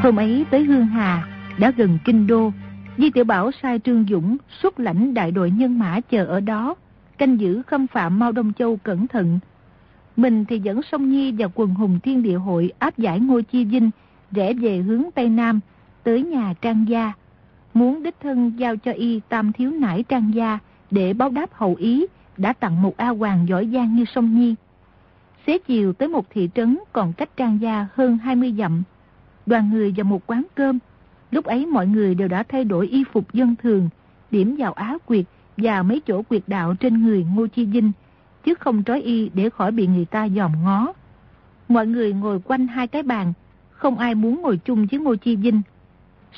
Hôm ấy tới Hương Hà, đã gần kinh đô, Di Tiểu Bảo sai Trương Dũng xuất lãnh đại đội nhân mã chờ ở đó, canh giữ khâm phạm Mao Đông Châu cẩn thận. Mình thì dẫn Song Nhi và quần hùng thiên địa hội áp giải Ngô Chi Vinh, rẽ về hướng Tây Nam, tới nhà Trang Gia. Muốn đích thân giao cho y tam thiếu nải Trang Gia để báo đáp hậu ý, đã tặng một A Hoàng giỏi giang như Song Nhi. Xế chiều tới một thị trấn còn cách Trang Gia hơn 20 dặm. Đoàn người vào một quán cơm, Lúc ấy mọi người đều đã thay đổi y phục dân thường, điểm vào á quyệt và mấy chỗ quyệt đạo trên người Ngô Chi Vinh, chứ không trói y để khỏi bị người ta dòm ngó. Mọi người ngồi quanh hai cái bàn, không ai muốn ngồi chung với Ngô Chi Vinh.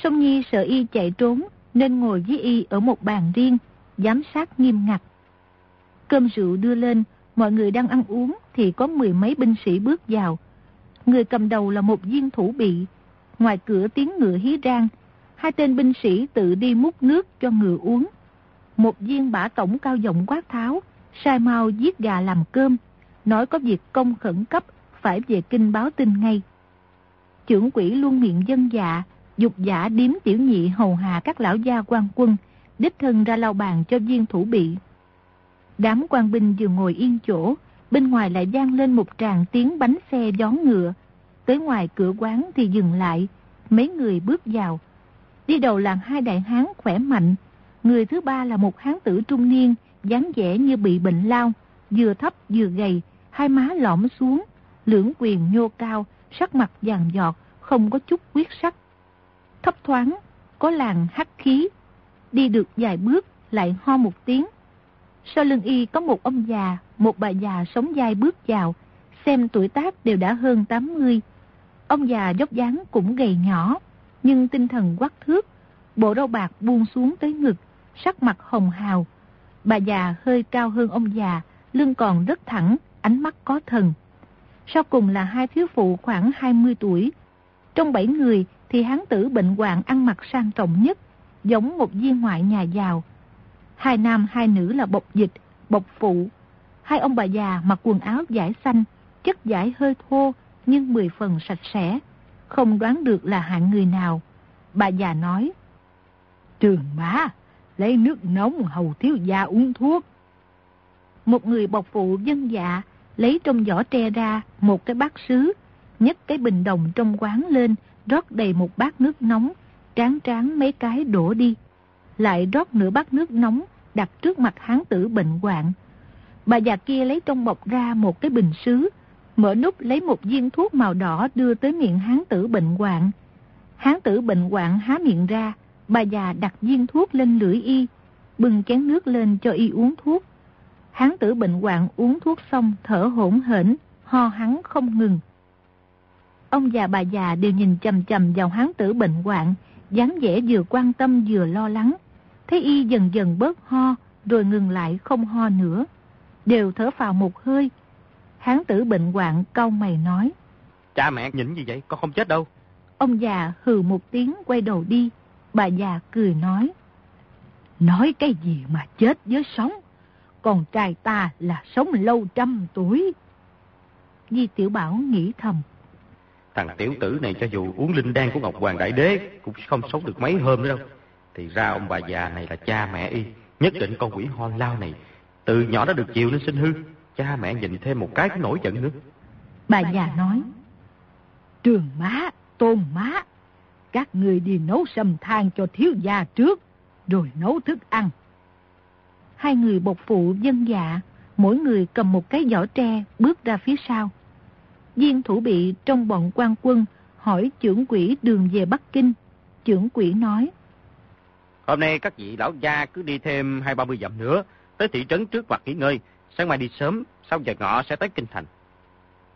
Song Nhi sợ y chạy trốn nên ngồi với y ở một bàn riêng, giám sát nghiêm ngặt. Cơm rượu đưa lên, mọi người đang ăn uống thì có mười mấy binh sĩ bước vào. Người cầm đầu là một viên thủ bị. Ngoài cửa tiếng ngựa hí rang, hai tên binh sĩ tự đi múc nước cho ngựa uống. Một viên bả tổng cao giọng quát tháo, sai mau giết gà làm cơm, nói có việc công khẩn cấp, phải về kinh báo tin ngay. Trưởng quỷ luôn miệng dân dạ, dục giả điếm tiểu nhị hầu hạ các lão gia quan quân, đích thân ra lau bàn cho viên thủ bị. Đám quan binh vừa ngồi yên chỗ, bên ngoài lại gian lên một tràng tiếng bánh xe gió ngựa. Tới ngoài cửa quán thì dừng lại, mấy người bước vào. Đi đầu là hai đại hán khỏe mạnh, người thứ ba là một hán tử trung niên, dáng vẻ như bị bệnh lao, vừa thấp vừa gầy, hai má lõm xuống, lưỡng quyền nhô cao, sắc mặt vàng giọt, không có chút quyết sắc. Thấp thoáng, có làn hắc khí, đi được vài bước lại ho một tiếng. Sau lưng y có một ông già, một bà già sống dai bước vào, xem tuổi tác đều đã hơn 80. Ông già dốc dáng cũng gầy nhỏ, nhưng tinh thần quắc thước, bộ râu bạc buông xuống tới ngực, sắc mặt hồng hào. Bà già hơi cao hơn ông già, lưng còn rất thẳng, ánh mắt có thần. Sau cùng là hai thiếu phụ khoảng 20 tuổi. Trong bảy người thì hán tử bệnh hoạn ăn mặc sang trọng nhất, giống một viên ngoại nhà giàu. Hai nam hai nữ là bộc dịch, bộc phụ. Hai ông bà già mặc quần áo giải xanh, chất giải hơi thô nhưng mười phần sạch sẽ. Không đoán được là hạng người nào. Bà già nói. Trường má lấy nước nóng hầu thiếu gia uống thuốc. Một người bọc phụ dân dạ lấy trong giỏ tre ra một cái bát sứ, nhấc cái bình đồng trong quán lên, rót đầy một bát nước nóng, tráng tráng mấy cái đổ đi. Lại rót nửa bát nước nóng, đặt trước mặt hán tử bệnh hoạn. Bà già kia lấy trong bọc ra một cái bình sứ, mở nút lấy một viên thuốc màu đỏ đưa tới miệng hán tử bệnh hoạn. Hán tử bệnh hoạn há miệng ra, bà già đặt viên thuốc lên lưỡi y, bưng chén nước lên cho y uống thuốc. Hán tử bệnh hoạn uống thuốc xong thở hổn hển, ho hắn không ngừng. Ông già bà già đều nhìn chầm chầm vào hán tử bệnh hoạn, dáng vẻ vừa quan tâm vừa lo lắng. Thấy y dần dần bớt ho, rồi ngừng lại không ho nữa. Đều thở vào một hơi. Hán tử bệnh hoạn cau mày nói. Cha mẹ nhìn như vậy, con không chết đâu. Ông già hừ một tiếng quay đầu đi. Bà già cười nói. Nói cái gì mà chết với sống? Còn trai ta là sống lâu trăm tuổi. Di Tiểu Bảo nghĩ thầm. Thằng tiểu tử này cho dù uống linh đan của Ngọc Hoàng Đại Đế cũng không sống được mấy hôm nữa đâu. Thì ra ông bà già này là cha mẹ y. Nhất định con quỷ ho lao này từ nhỏ đã được chiều nên sinh hư. Cha mẹ nhìn thêm một cái nổi giận nữa. Bà già nói. Trường má, tôn má. Các người đi nấu sầm than cho thiếu gia trước. Rồi nấu thức ăn. Hai người bộc phụ dân dạ. Mỗi người cầm một cái giỏ tre bước ra phía sau. Viên thủ bị trong bọn quan quân hỏi trưởng quỷ đường về Bắc Kinh. Trưởng quỷ nói. Hôm nay các vị lão gia cứ đi thêm hai ba mươi dặm nữa, tới thị trấn trước mặt nghỉ ngơi, sáng mai đi sớm, sau giờ ngọ sẽ tới Kinh Thành.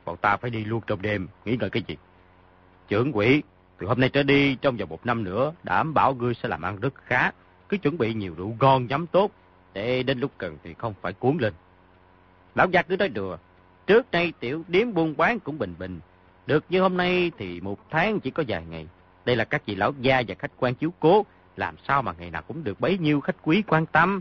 Bọn ta phải đi luôn trong đêm, nghĩ ngợi cái gì? Trưởng quỷ, từ hôm nay trở đi trong vòng một năm nữa, đảm bảo ngươi sẽ làm ăn rất khá. Cứ chuẩn bị nhiều rượu ngon nhắm tốt, để đến lúc cần thì không phải cuốn lên. Lão gia cứ nói đùa, trước đây tiểu điếm buôn bán cũng bình bình. Được như hôm nay thì một tháng chỉ có vài ngày. Đây là các vị lão gia và khách quan chiếu cố, làm sao mà ngày nào cũng được bấy nhiêu khách quý quan tâm.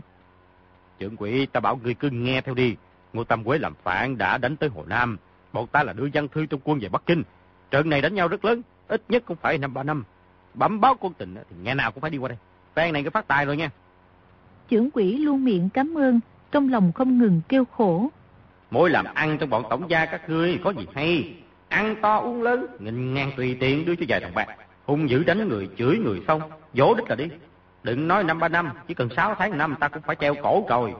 Trưởng quỷ ta bảo ngươi cứ nghe theo đi. Ngô Tâm Quế làm phản đã đánh tới Hồ Nam. Bọn ta là đưa văn thư trong quân về Bắc Kinh. Trận này đánh nhau rất lớn, ít nhất cũng phải năm ba năm. Bấm báo quân tình thì nghe nào cũng phải đi qua đây. Phan này cứ phát tài rồi nha. Trưởng quỷ luôn miệng cảm ơn, trong lòng không ngừng kêu khổ. Mỗi làm ăn trong bọn tổng gia các ngươi có gì hay. Ăn to uống lớn, nghìn ngang tùy tiện đưa cho vài đồng bạc. Hung dữ đánh người, chửi người xong, dỗ đích là đi. Đừng nói năm ba năm, chỉ cần sáu tháng năm ta cũng phải treo cổ rồi.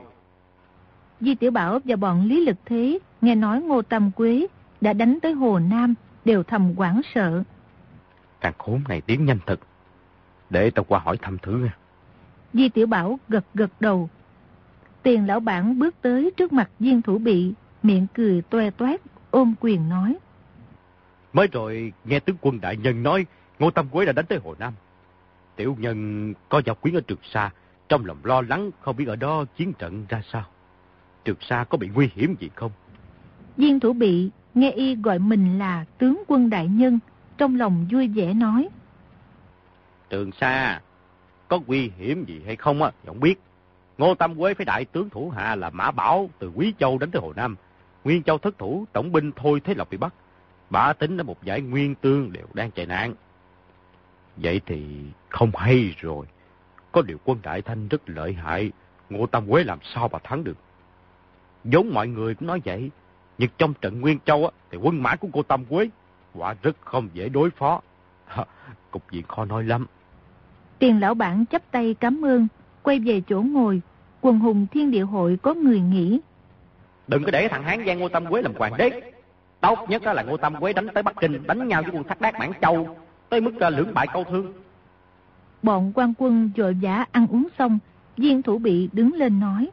Di Tiểu Bảo và bọn Lý Lực Thế nghe nói Ngô Tâm Quế đã đánh tới Hồ Nam, đều thầm quảng sợ. Càng khốn này tiếng nhanh thật. Để tao qua hỏi thăm thử. Di Tiểu Bảo gật gật đầu. Tiền lão bản bước tới trước mặt viên thủ bị, miệng cười toe toét, ôm quyền nói. Mới rồi nghe tướng quân đại nhân nói Ngô Tâm Quế đã đánh tới Hồ Nam. Tiểu nhân có gia quyến ở Trường Sa, trong lòng lo lắng không biết ở đó chiến trận ra sao. Trường Sa có bị nguy hiểm gì không? Viên thủ bị nghe y gọi mình là tướng quân đại nhân, trong lòng vui vẻ nói. Trường Sa có nguy hiểm gì hay không á, không biết. Ngô Tâm Quế phải đại tướng thủ hạ là Mã Bảo từ Quý Châu đến tới Hồ Nam. Nguyên Châu thất thủ, tổng binh thôi thế lộc bị bắt. Bả tính là một giải nguyên tương đều đang chạy nạn. Vậy thì không hay rồi. Có điều quân Đại Thanh rất lợi hại. Ngô Tâm Quế làm sao mà thắng được. Giống mọi người cũng nói vậy. Nhưng trong trận Nguyên Châu á, thì quân mã của cô Tâm Quế quả rất không dễ đối phó. Cục diện khó nói lắm. Tiền lão bản chấp tay cảm ơn, quay về chỗ ngồi. Quần hùng thiên địa hội có người nghĩ. Đừng có để thằng Hán Giang Ngô Tâm Quế làm hoàng đế. Tốt nhất là Ngô Tâm Quế đánh tới Bắc Kinh, đánh nhau với quân Thác Đát Mãn Châu, tới mức lưỡng bại câu thương. Bọn quan quân vội vã ăn uống xong, viên thủ bị đứng lên nói.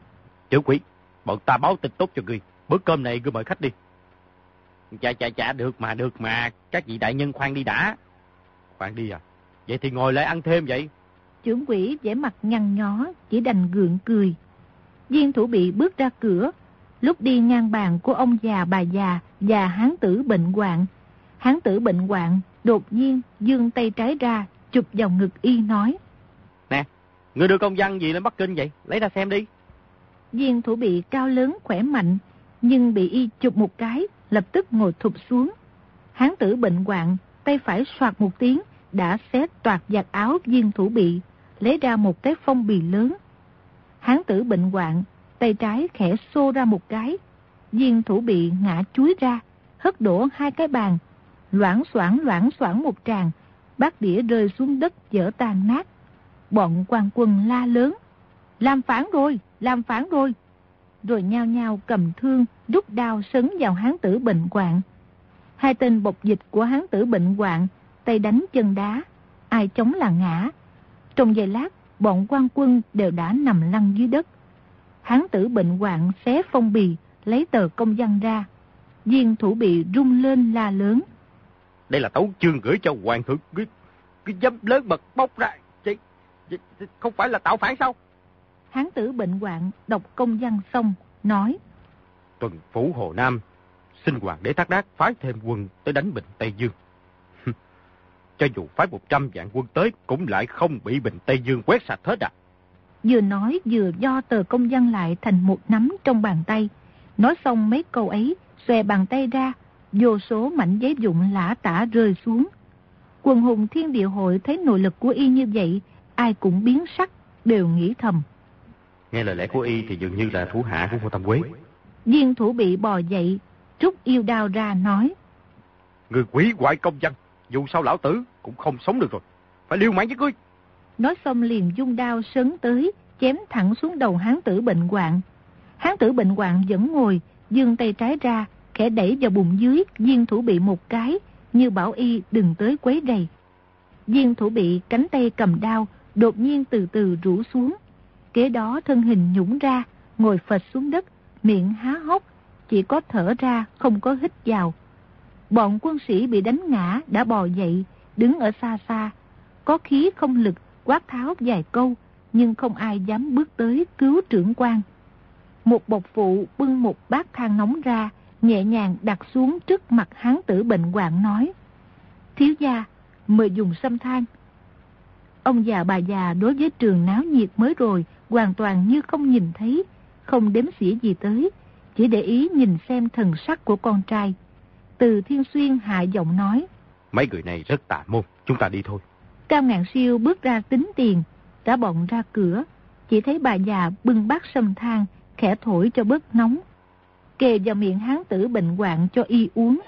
Tiểu quỷ, bọn ta báo tin tốt cho ngươi, bữa cơm này ngươi mời khách đi. Chà chà chà, được mà, được mà, các vị đại nhân khoan đi đã. Khoan đi à, vậy thì ngồi lại ăn thêm vậy. Trưởng quỷ vẻ mặt nhăn nhó, chỉ đành gượng cười. Viên thủ bị bước ra cửa, lúc đi ngang bàn của ông già bà già và hán tử bệnh hoạn. Hán tử bệnh hoạn đột nhiên dương tay trái ra, chụp vào ngực y nói. Nè, người đưa công văn gì lên Bắc Kinh vậy? Lấy ra xem đi. Viên thủ bị cao lớn khỏe mạnh, nhưng bị y chụp một cái, lập tức ngồi thụp xuống. Hán tử bệnh hoạn, tay phải soạt một tiếng, đã xé toạt giặt áo viên thủ bị, lấy ra một cái phong bì lớn. Hán tử bệnh hoạn, tay trái khẽ xô ra một cái, viên thủ bị ngã chuối ra, hất đổ hai cái bàn, loãng xoảng loãng xoảng một tràng, bát đĩa rơi xuống đất dở tan nát. Bọn quan quân la lớn, làm phản rồi, làm phản rồi. Rồi nhao nhao cầm thương, rút đao sấn vào hán tử bệnh quạng. Hai tên bộc dịch của hán tử bệnh quạng tay đánh chân đá, ai chống là ngã. Trong giây lát, bọn quan quân đều đã nằm lăn dưới đất. Hán tử bệnh hoạn xé phong bì, lấy tờ công văn ra. Viên thủ bị rung lên la lớn. Đây là tấu chương gửi cho hoàng thượng. Cái, cái dâm lớn bật bốc ra. Chị, chị, không phải là tạo phản sao? Hán tử bệnh hoạn đọc công văn xong, nói. Tuần phủ Hồ Nam, xin hoàng đế thác đát phái thêm quân tới đánh bình Tây Dương. cho dù phái 100 vạn quân tới cũng lại không bị bình Tây Dương quét sạch hết à. Vừa nói vừa do tờ công văn lại thành một nắm trong bàn tay. Nói xong mấy câu ấy, xòe bàn tay ra, vô số mảnh giấy dụng lã tả rơi xuống. Quần hùng thiên địa hội thấy nội lực của y như vậy, ai cũng biến sắc, đều nghĩ thầm. Nghe lời lẽ của y thì dường như là thủ hạ của Ngô Tâm Quế. Viên thủ bị bò dậy, rút yêu đao ra nói. Người quỷ hoại công dân, dù sao lão tử cũng không sống được rồi. Phải liêu mạng với ngươi. Nói xong liền dung đao sấn tới, chém thẳng xuống đầu hán tử bệnh hoạn. Hán tử bệnh hoạn vẫn ngồi, dương tay trái ra, khẽ đẩy vào bụng dưới, viên thủ bị một cái, như bảo y đừng tới quấy rầy. Viên thủ bị cánh tay cầm đao, đột nhiên từ từ rũ xuống. Kế đó thân hình nhũng ra, ngồi phật xuống đất, miệng há hốc, chỉ có thở ra, không có hít vào. Bọn quân sĩ bị đánh ngã đã bò dậy, đứng ở xa xa, có khí không lực, quát tháo vài câu, nhưng không ai dám bước tới cứu trưởng quan. Một bộc phụ bưng một bát than nóng ra, nhẹ nhàng đặt xuống trước mặt hán tử bệnh hoạn nói. Thiếu gia, mời dùng xâm than. Ông già bà già đối với trường náo nhiệt mới rồi, hoàn toàn như không nhìn thấy, không đếm xỉa gì tới, chỉ để ý nhìn xem thần sắc của con trai. Từ Thiên Xuyên hạ giọng nói. Mấy người này rất tà môn, chúng ta đi thôi. Cao ngạn siêu bước ra tính tiền, đã bọng ra cửa, chỉ thấy bà già bưng bát sâm than, khẽ thổi cho bớt nóng. Kề vào miệng hán tử bệnh hoạn cho y uống.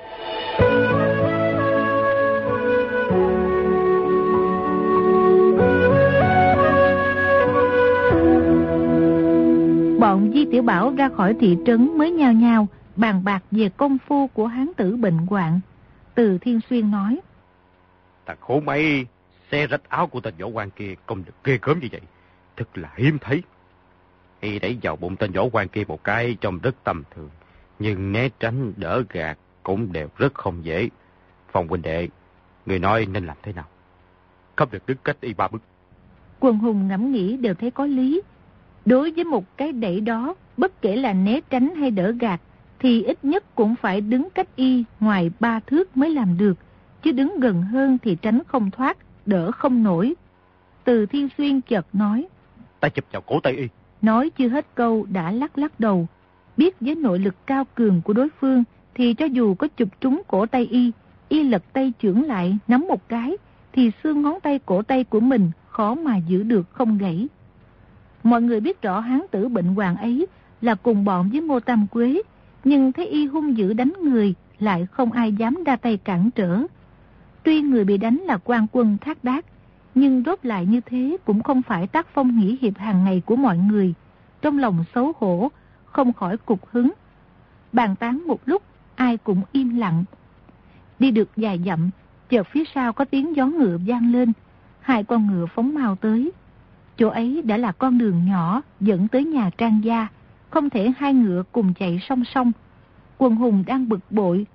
Bọn Di Tiểu Bảo ra khỏi thị trấn mới nhao nhao, bàn bạc về công phu của hán tử bệnh hoạn. Từ Thiên Xuyên nói. Thằng khổ mây, xe rách áo của tên võ quan kia công lực ghê gớm như vậy. Thật là hiếm thấy. Y đẩy vào bụng tên võ quan kia một cái trong rất tầm thường. Nhưng né tránh đỡ gạt cũng đều rất không dễ. Phòng huynh đệ, người nói nên làm thế nào? Không được đứng cách y ba bước. Quần hùng ngẫm nghĩ đều thấy có lý. Đối với một cái đẩy đó, bất kể là né tránh hay đỡ gạt, thì ít nhất cũng phải đứng cách y ngoài ba thước mới làm được, chứ đứng gần hơn thì tránh không thoát, đỡ không nổi. Từ Thiên Xuyên chợt nói. Ta chụp vào cổ tay y. Nói chưa hết câu đã lắc lắc đầu. Biết với nội lực cao cường của đối phương thì cho dù có chụp trúng cổ tay y, y lật tay trưởng lại nắm một cái, thì xương ngón tay cổ tay của mình khó mà giữ được không gãy. Mọi người biết rõ hán tử bệnh hoàng ấy là cùng bọn với Ngô Tam Quế, nhưng thấy y hung dữ đánh người lại không ai dám ra tay cản trở. Tuy người bị đánh là quan quân thác đác, nhưng rốt lại như thế cũng không phải tác phong nghỉ hiệp hàng ngày của mọi người. Trong lòng xấu hổ, không khỏi cục hứng. Bàn tán một lúc, ai cũng im lặng. Đi được dài dặm, chợt phía sau có tiếng gió ngựa gian lên. Hai con ngựa phóng mau tới. Chỗ ấy đã là con đường nhỏ dẫn tới nhà trang gia. Không thể hai ngựa cùng chạy song song. Quần hùng đang bực bội.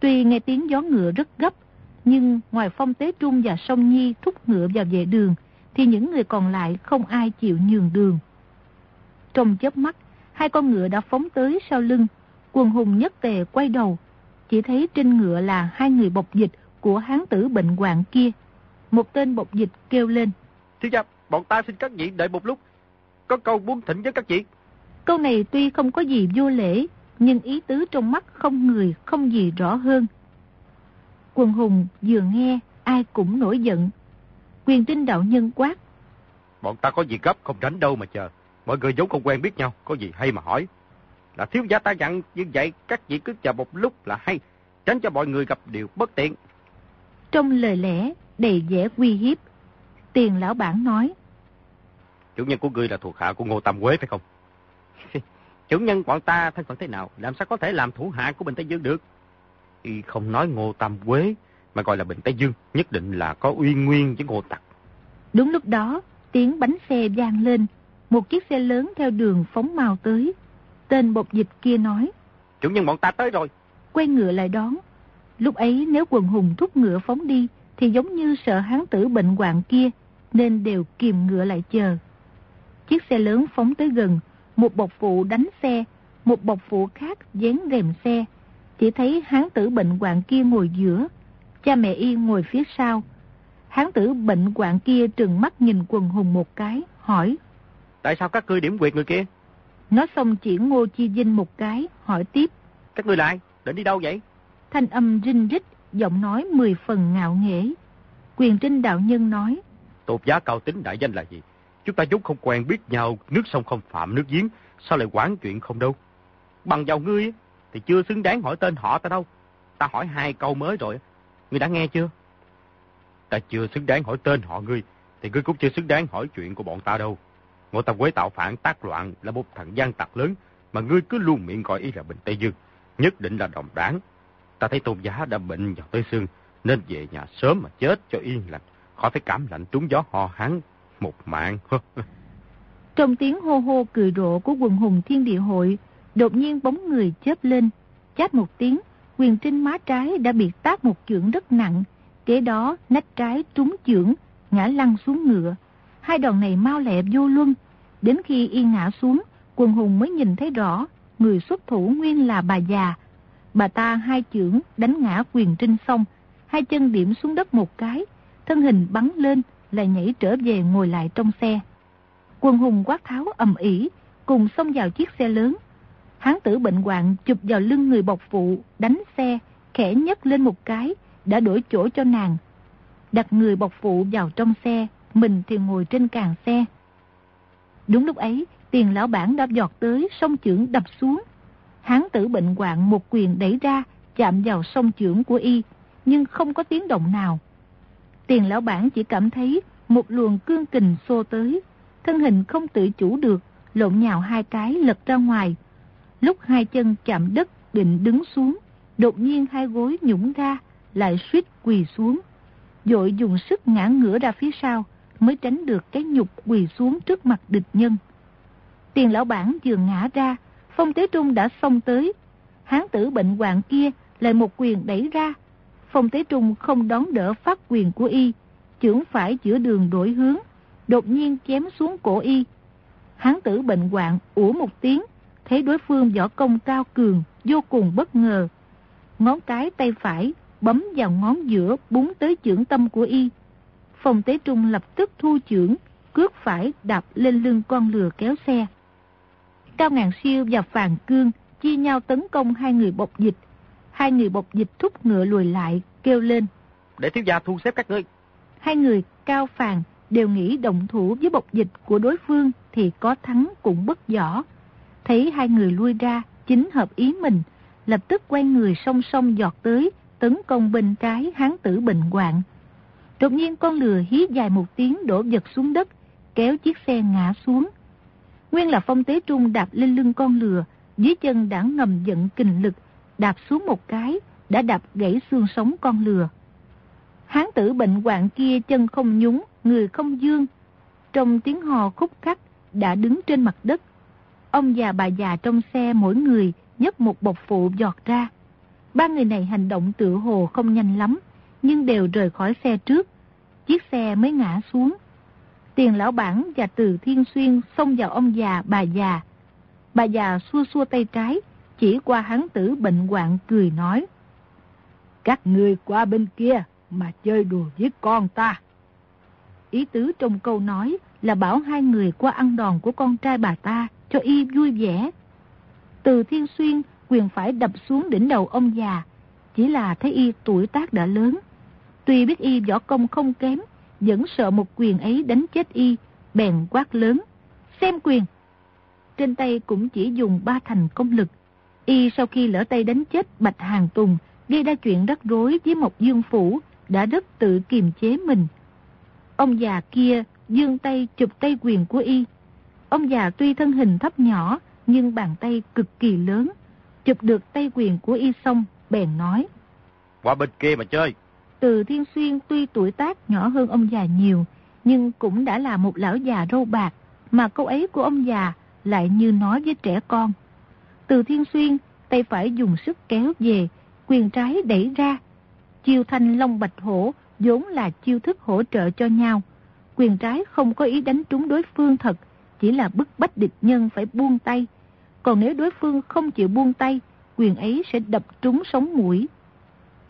Tuy nghe tiếng gió ngựa rất gấp, nhưng ngoài phong tế trung và sông nhi thúc ngựa vào vệ đường, thì những người còn lại không ai chịu nhường đường. Trong chớp mắt, hai con ngựa đã phóng tới sau lưng. Quần hùng nhất tề quay đầu. Chỉ thấy trên ngựa là hai người bọc dịch của hán tử bệnh hoạn kia. Một tên bộc dịch kêu lên. Thiếu gia, bọn ta xin các vị đợi một lúc. Có câu muốn thỉnh với các vị. Câu này tuy không có gì vô lễ, nhưng ý tứ trong mắt không người không gì rõ hơn. Quần hùng vừa nghe, ai cũng nổi giận. Quyền trinh đạo nhân quát. Bọn ta có gì gấp không tránh đâu mà chờ. Mọi người vốn không quen biết nhau, có gì hay mà hỏi. Là thiếu gia ta dặn như vậy, các vị cứ chờ một lúc là hay, tránh cho mọi người gặp điều bất tiện. Trong lời lẽ, đầy vẻ uy hiếp. Tiền lão bản nói. Chủ nhân của ngươi là thuộc hạ của Ngô Tam Quế phải không? (laughs) Chủ nhân bọn ta thân phận thế nào, làm sao có thể làm thủ hạ của Bình Tây Dương được? Y không nói Ngô Tam Quế, mà gọi là Bình Tây Dương, nhất định là có uy nguyên với Ngô Tặc. Đúng lúc đó, tiếng bánh xe vang lên, một chiếc xe lớn theo đường phóng mau tới. Tên bột dịch kia nói. Chủ nhân bọn ta tới rồi. Quay ngựa lại đón. Lúc ấy nếu quần hùng thúc ngựa phóng đi, thì giống như sợ hán tử bệnh hoạn kia, nên đều kìm ngựa lại chờ. Chiếc xe lớn phóng tới gần, một bọc phụ đánh xe, một bọc phụ khác dán rèm xe. Chỉ thấy hán tử bệnh hoạn kia ngồi giữa, cha mẹ y ngồi phía sau. Hán tử bệnh hoạn kia trừng mắt nhìn quần hùng một cái, hỏi. Tại sao các ngươi điểm quyệt người kia? Nói xong chỉ ngô chi dinh một cái, hỏi tiếp. Các ngươi lại, định đi đâu vậy? Thanh âm rinh rít, giọng nói mười phần ngạo nghễ. Quyền trinh đạo nhân nói. Tột giá cao tính đại danh là gì? Chúng ta vốn không quen biết nhau, nước sông không phạm nước giếng, sao lại quán chuyện không đâu? Bằng vào ngươi thì chưa xứng đáng hỏi tên họ ta đâu. Ta hỏi hai câu mới rồi, ngươi đã nghe chưa? Ta chưa xứng đáng hỏi tên họ ngươi, thì ngươi cũng chưa xứng đáng hỏi chuyện của bọn ta đâu. Ngô Tam Quế tạo phản tác loạn là một thằng gian tặc lớn, mà ngươi cứ luôn miệng gọi ý là Bình Tây Dương, nhất định là đồng đáng. Ta thấy tôn giá đã bệnh vào tới xương, nên về nhà sớm mà chết cho yên lành, khỏi phải cảm lạnh trúng gió ho hắn một mạng. (laughs) Trong tiếng hô hô cười rộ của quần hùng thiên địa hội, đột nhiên bóng người chớp lên, chát một tiếng, quyền trinh má trái đã bị tác một chưởng rất nặng, kế đó nách trái trúng chưởng, ngã lăn xuống ngựa. Hai đòn này mau lẹ vô luân, đến khi y ngã xuống, quần hùng mới nhìn thấy rõ, người xuất thủ nguyên là bà già. Bà ta hai chưởng đánh ngã quyền trinh xong, hai chân điểm xuống đất một cái, thân hình bắn lên, lại nhảy trở về ngồi lại trong xe. Quân hùng quát tháo ầm ỉ, cùng xông vào chiếc xe lớn. Hán tử bệnh hoạn chụp vào lưng người bọc phụ, đánh xe, khẽ nhấc lên một cái, đã đổi chỗ cho nàng. Đặt người bọc phụ vào trong xe, mình thì ngồi trên càng xe. Đúng lúc ấy, tiền lão bản đã giọt tới, sông chưởng đập xuống. Hán tử bệnh hoạn một quyền đẩy ra, chạm vào sông chưởng của y, nhưng không có tiếng động nào. Tiền lão bản chỉ cảm thấy một luồng cương kình xô tới, thân hình không tự chủ được, lộn nhào hai cái lật ra ngoài. Lúc hai chân chạm đất định đứng xuống, đột nhiên hai gối nhũng ra, lại suýt quỳ xuống. dội dùng sức ngã ngửa ra phía sau, mới tránh được cái nhục quỳ xuống trước mặt địch nhân. Tiền lão bản vừa ngã ra, Phong Tế Trung đã xông tới. Hán tử bệnh hoạn kia lại một quyền đẩy ra. Phong Tế Trung không đón đỡ phát quyền của y, chưởng phải giữa đường đổi hướng, đột nhiên chém xuống cổ y. Hán tử bệnh hoạn ủ một tiếng, thấy đối phương võ công cao cường, vô cùng bất ngờ. Ngón cái tay phải bấm vào ngón giữa búng tới chưởng tâm của y. Phong Tế Trung lập tức thu chưởng, cước phải đạp lên lưng con lừa kéo xe. Cao Ngàn Siêu và Phàn Cương chia nhau tấn công hai người bộc dịch. Hai người bộc dịch thúc ngựa lùi lại, kêu lên. Để thiếu gia thu xếp các ngươi. Hai người Cao Phàn đều nghĩ động thủ với bộc dịch của đối phương thì có thắng cũng bất võ. Thấy hai người lui ra, chính hợp ý mình, lập tức quay người song song giọt tới, tấn công bên trái hán tử bệnh hoạn. Đột nhiên con lừa hí dài một tiếng đổ giật xuống đất, kéo chiếc xe ngã xuống. Nguyên là phong tế trung đạp lên lưng con lừa, dưới chân đã ngầm giận kình lực, đạp xuống một cái, đã đạp gãy xương sống con lừa. Hán tử bệnh hoạn kia chân không nhúng, người không dương. Trong tiếng hò khúc khắc, đã đứng trên mặt đất. Ông già bà già trong xe mỗi người nhấc một bọc phụ giọt ra. Ba người này hành động tự hồ không nhanh lắm, nhưng đều rời khỏi xe trước. Chiếc xe mới ngã xuống. Tiền lão bản và từ thiên xuyên xông vào ông già bà già. Bà già xua xua tay trái, chỉ qua hắn tử bệnh hoạn cười nói. Các người qua bên kia mà chơi đùa với con ta. Ý tứ trong câu nói là bảo hai người qua ăn đòn của con trai bà ta cho y vui vẻ. Từ thiên xuyên quyền phải đập xuống đỉnh đầu ông già, chỉ là thấy y tuổi tác đã lớn. Tuy biết y võ công không kém, vẫn sợ một quyền ấy đánh chết y, bèn quát lớn. Xem quyền! Trên tay cũng chỉ dùng ba thành công lực. Y sau khi lỡ tay đánh chết Bạch Hàng Tùng, gây ra chuyện rắc rối với Mộc Dương Phủ, đã rất tự kiềm chế mình. Ông già kia dương tay chụp tay quyền của y. Ông già tuy thân hình thấp nhỏ, nhưng bàn tay cực kỳ lớn. Chụp được tay quyền của y xong, bèn nói. Qua bên kia mà chơi. Từ Thiên Xuyên tuy tuổi tác nhỏ hơn ông già nhiều, nhưng cũng đã là một lão già râu bạc, mà câu ấy của ông già lại như nói với trẻ con. Từ Thiên Xuyên, tay phải dùng sức kéo về, quyền trái đẩy ra. Chiêu thanh long bạch hổ vốn là chiêu thức hỗ trợ cho nhau. Quyền trái không có ý đánh trúng đối phương thật, chỉ là bức bách địch nhân phải buông tay. Còn nếu đối phương không chịu buông tay, quyền ấy sẽ đập trúng sống mũi.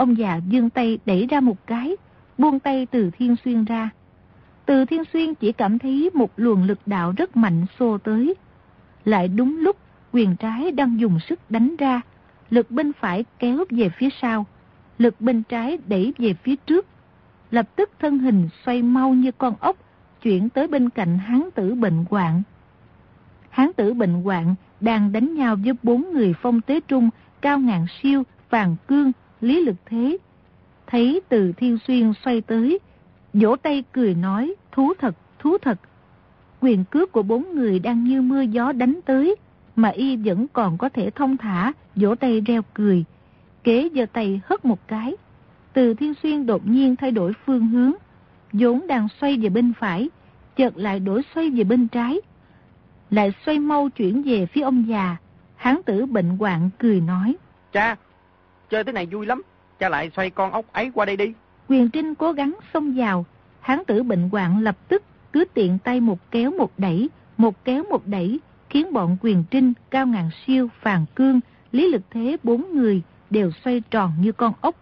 Ông già dương tay đẩy ra một cái, buông tay từ thiên xuyên ra. Từ thiên xuyên chỉ cảm thấy một luồng lực đạo rất mạnh xô tới. Lại đúng lúc quyền trái đang dùng sức đánh ra, lực bên phải kéo về phía sau, lực bên trái đẩy về phía trước. Lập tức thân hình xoay mau như con ốc, chuyển tới bên cạnh hán tử bệnh hoạn. Hán tử bệnh hoạn đang đánh nhau với bốn người phong tế trung, cao ngàn siêu, vàng cương, lý lực thế. Thấy từ thiên xuyên xoay tới, vỗ tay cười nói, thú thật, thú thật. Quyền cước của bốn người đang như mưa gió đánh tới, mà y vẫn còn có thể thông thả, vỗ tay reo cười. Kế giơ tay hất một cái. Từ thiên xuyên đột nhiên thay đổi phương hướng, vốn đang xoay về bên phải, chợt lại đổi xoay về bên trái. Lại xoay mau chuyển về phía ông già, hán tử bệnh hoạn cười nói. Cha, chơi thế này vui lắm, cha lại xoay con ốc ấy qua đây đi. Quyền Trinh cố gắng xông vào, hán tử bệnh hoạn lập tức cứ tiện tay một kéo một đẩy, một kéo một đẩy, khiến bọn quyền trinh, cao ngàn siêu, phàn cương, lý lực thế bốn người đều xoay tròn như con ốc.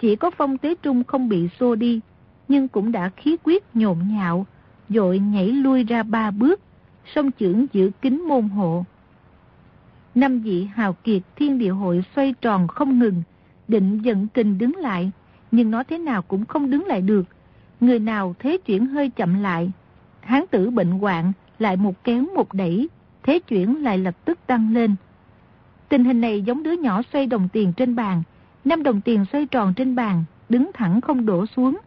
Chỉ có phong tế trung không bị xô đi, nhưng cũng đã khí quyết nhộn nhạo, dội nhảy lui ra ba bước, song trưởng giữ kính môn hộ. Năm vị hào kiệt thiên địa hội xoay tròn không ngừng, định dẫn kình đứng lại, nhưng nó thế nào cũng không đứng lại được. Người nào thế chuyển hơi chậm lại, hán tử bệnh hoạn lại một kéo một đẩy, thế chuyển lại lập tức tăng lên. Tình hình này giống đứa nhỏ xoay đồng tiền trên bàn, năm đồng tiền xoay tròn trên bàn, đứng thẳng không đổ xuống.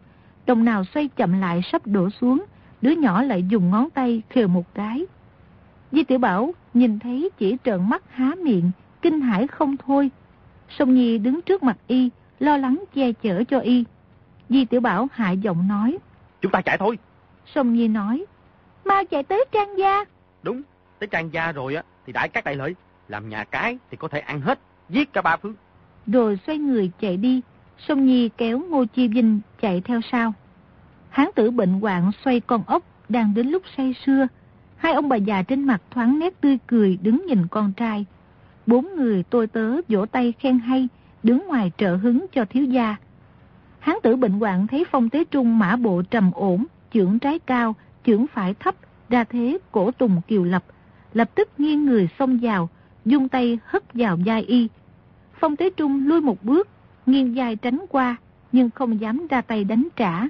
Đồng nào xoay chậm lại sắp đổ xuống, đứa nhỏ lại dùng ngón tay khều một cái. Di tiểu Bảo nhìn thấy chỉ trợn mắt há miệng, kinh hãi không thôi. Sông Nhi đứng trước mặt y, lo lắng che chở cho y. Di Tiểu Bảo hạ giọng nói. Chúng ta chạy thôi. Sông Nhi nói. Mau chạy tới Trang Gia. Đúng, tới Trang Gia rồi á, thì đãi các đại lợi. Làm nhà cái thì có thể ăn hết, giết cả ba phương. Rồi xoay người chạy đi. Sông Nhi kéo Ngô Chi Vinh chạy theo sau. Hán tử bệnh hoạn xoay con ốc đang đến lúc say sưa. Hai ông bà già trên mặt thoáng nét tươi cười đứng nhìn con trai. Bốn người tôi tớ vỗ tay khen hay, đứng ngoài trợ hứng cho thiếu gia. Hán tử bệnh hoạn thấy phong tế trung mã bộ trầm ổn, chưởng trái cao, chưởng phải thấp, ra thế cổ tùng kiều lập. Lập tức nghiêng người xông vào, dung tay hất vào dai y. Phong tế trung lui một bước, nghiêng vai tránh qua, nhưng không dám ra tay đánh trả.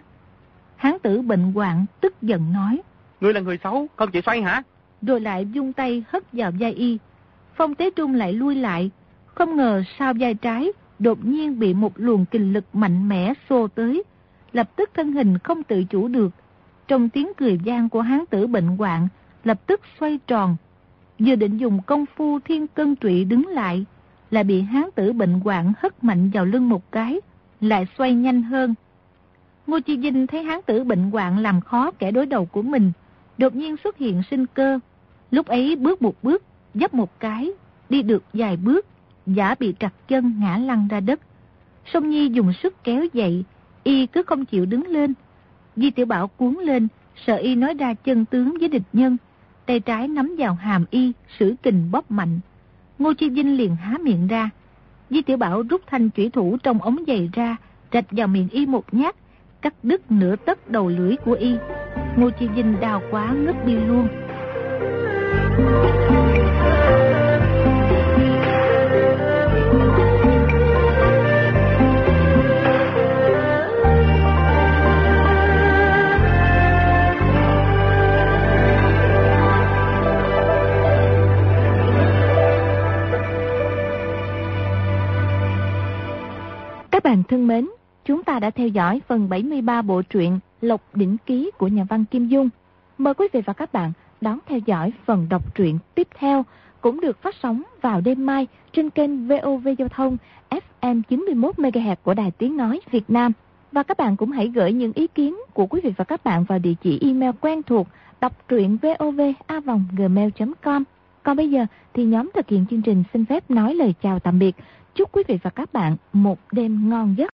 Hán tử bệnh hoạn tức giận nói. Ngươi là người xấu, không chịu xoay hả? Rồi lại dung tay hất vào vai y. Phong tế trung lại lui lại, không ngờ sau vai trái đột nhiên bị một luồng kình lực mạnh mẽ xô tới, lập tức thân hình không tự chủ được. Trong tiếng cười gian của hán tử bệnh hoạn, lập tức xoay tròn. Vừa định dùng công phu thiên cân trụy đứng lại, là bị hán tử bệnh hoạn hất mạnh vào lưng một cái, lại xoay nhanh hơn. Ngô Chi Vinh thấy hán tử bệnh hoạn làm khó kẻ đối đầu của mình, đột nhiên xuất hiện sinh cơ. Lúc ấy bước một bước, dấp một cái, đi được vài bước, giả bị trặt chân ngã lăn ra đất. Sông Nhi dùng sức kéo dậy, y cứ không chịu đứng lên. Di Tiểu Bảo cuốn lên, sợ y nói ra chân tướng với địch nhân. Tay trái nắm vào hàm y, sử kình bóp mạnh. Ngô Chi Vinh liền há miệng ra. Di Tiểu Bảo rút thanh chủy thủ trong ống giày ra, rạch vào miệng y một nhát, cắt đứt nửa tấc đầu lưỡi của y. Ngô Chi Vinh đào quá ngất đi luôn. Các bạn thân mến, chúng ta đã theo dõi phần 73 bộ truyện Lộc Đỉnh Ký của nhà văn Kim Dung. Mời quý vị và các bạn đón theo dõi phần đọc truyện tiếp theo, cũng được phát sóng vào đêm mai trên kênh VOV Giao thông FM 91MHz của Đài Tiếng Nói Việt Nam. Và các bạn cũng hãy gửi những ý kiến của quý vị và các bạn vào địa chỉ email quen thuộc đọc truyện vovavonggmail.com. Còn bây giờ thì nhóm thực hiện chương trình xin phép nói lời chào tạm biệt. Chúc quý vị và các bạn một đêm ngon giấc.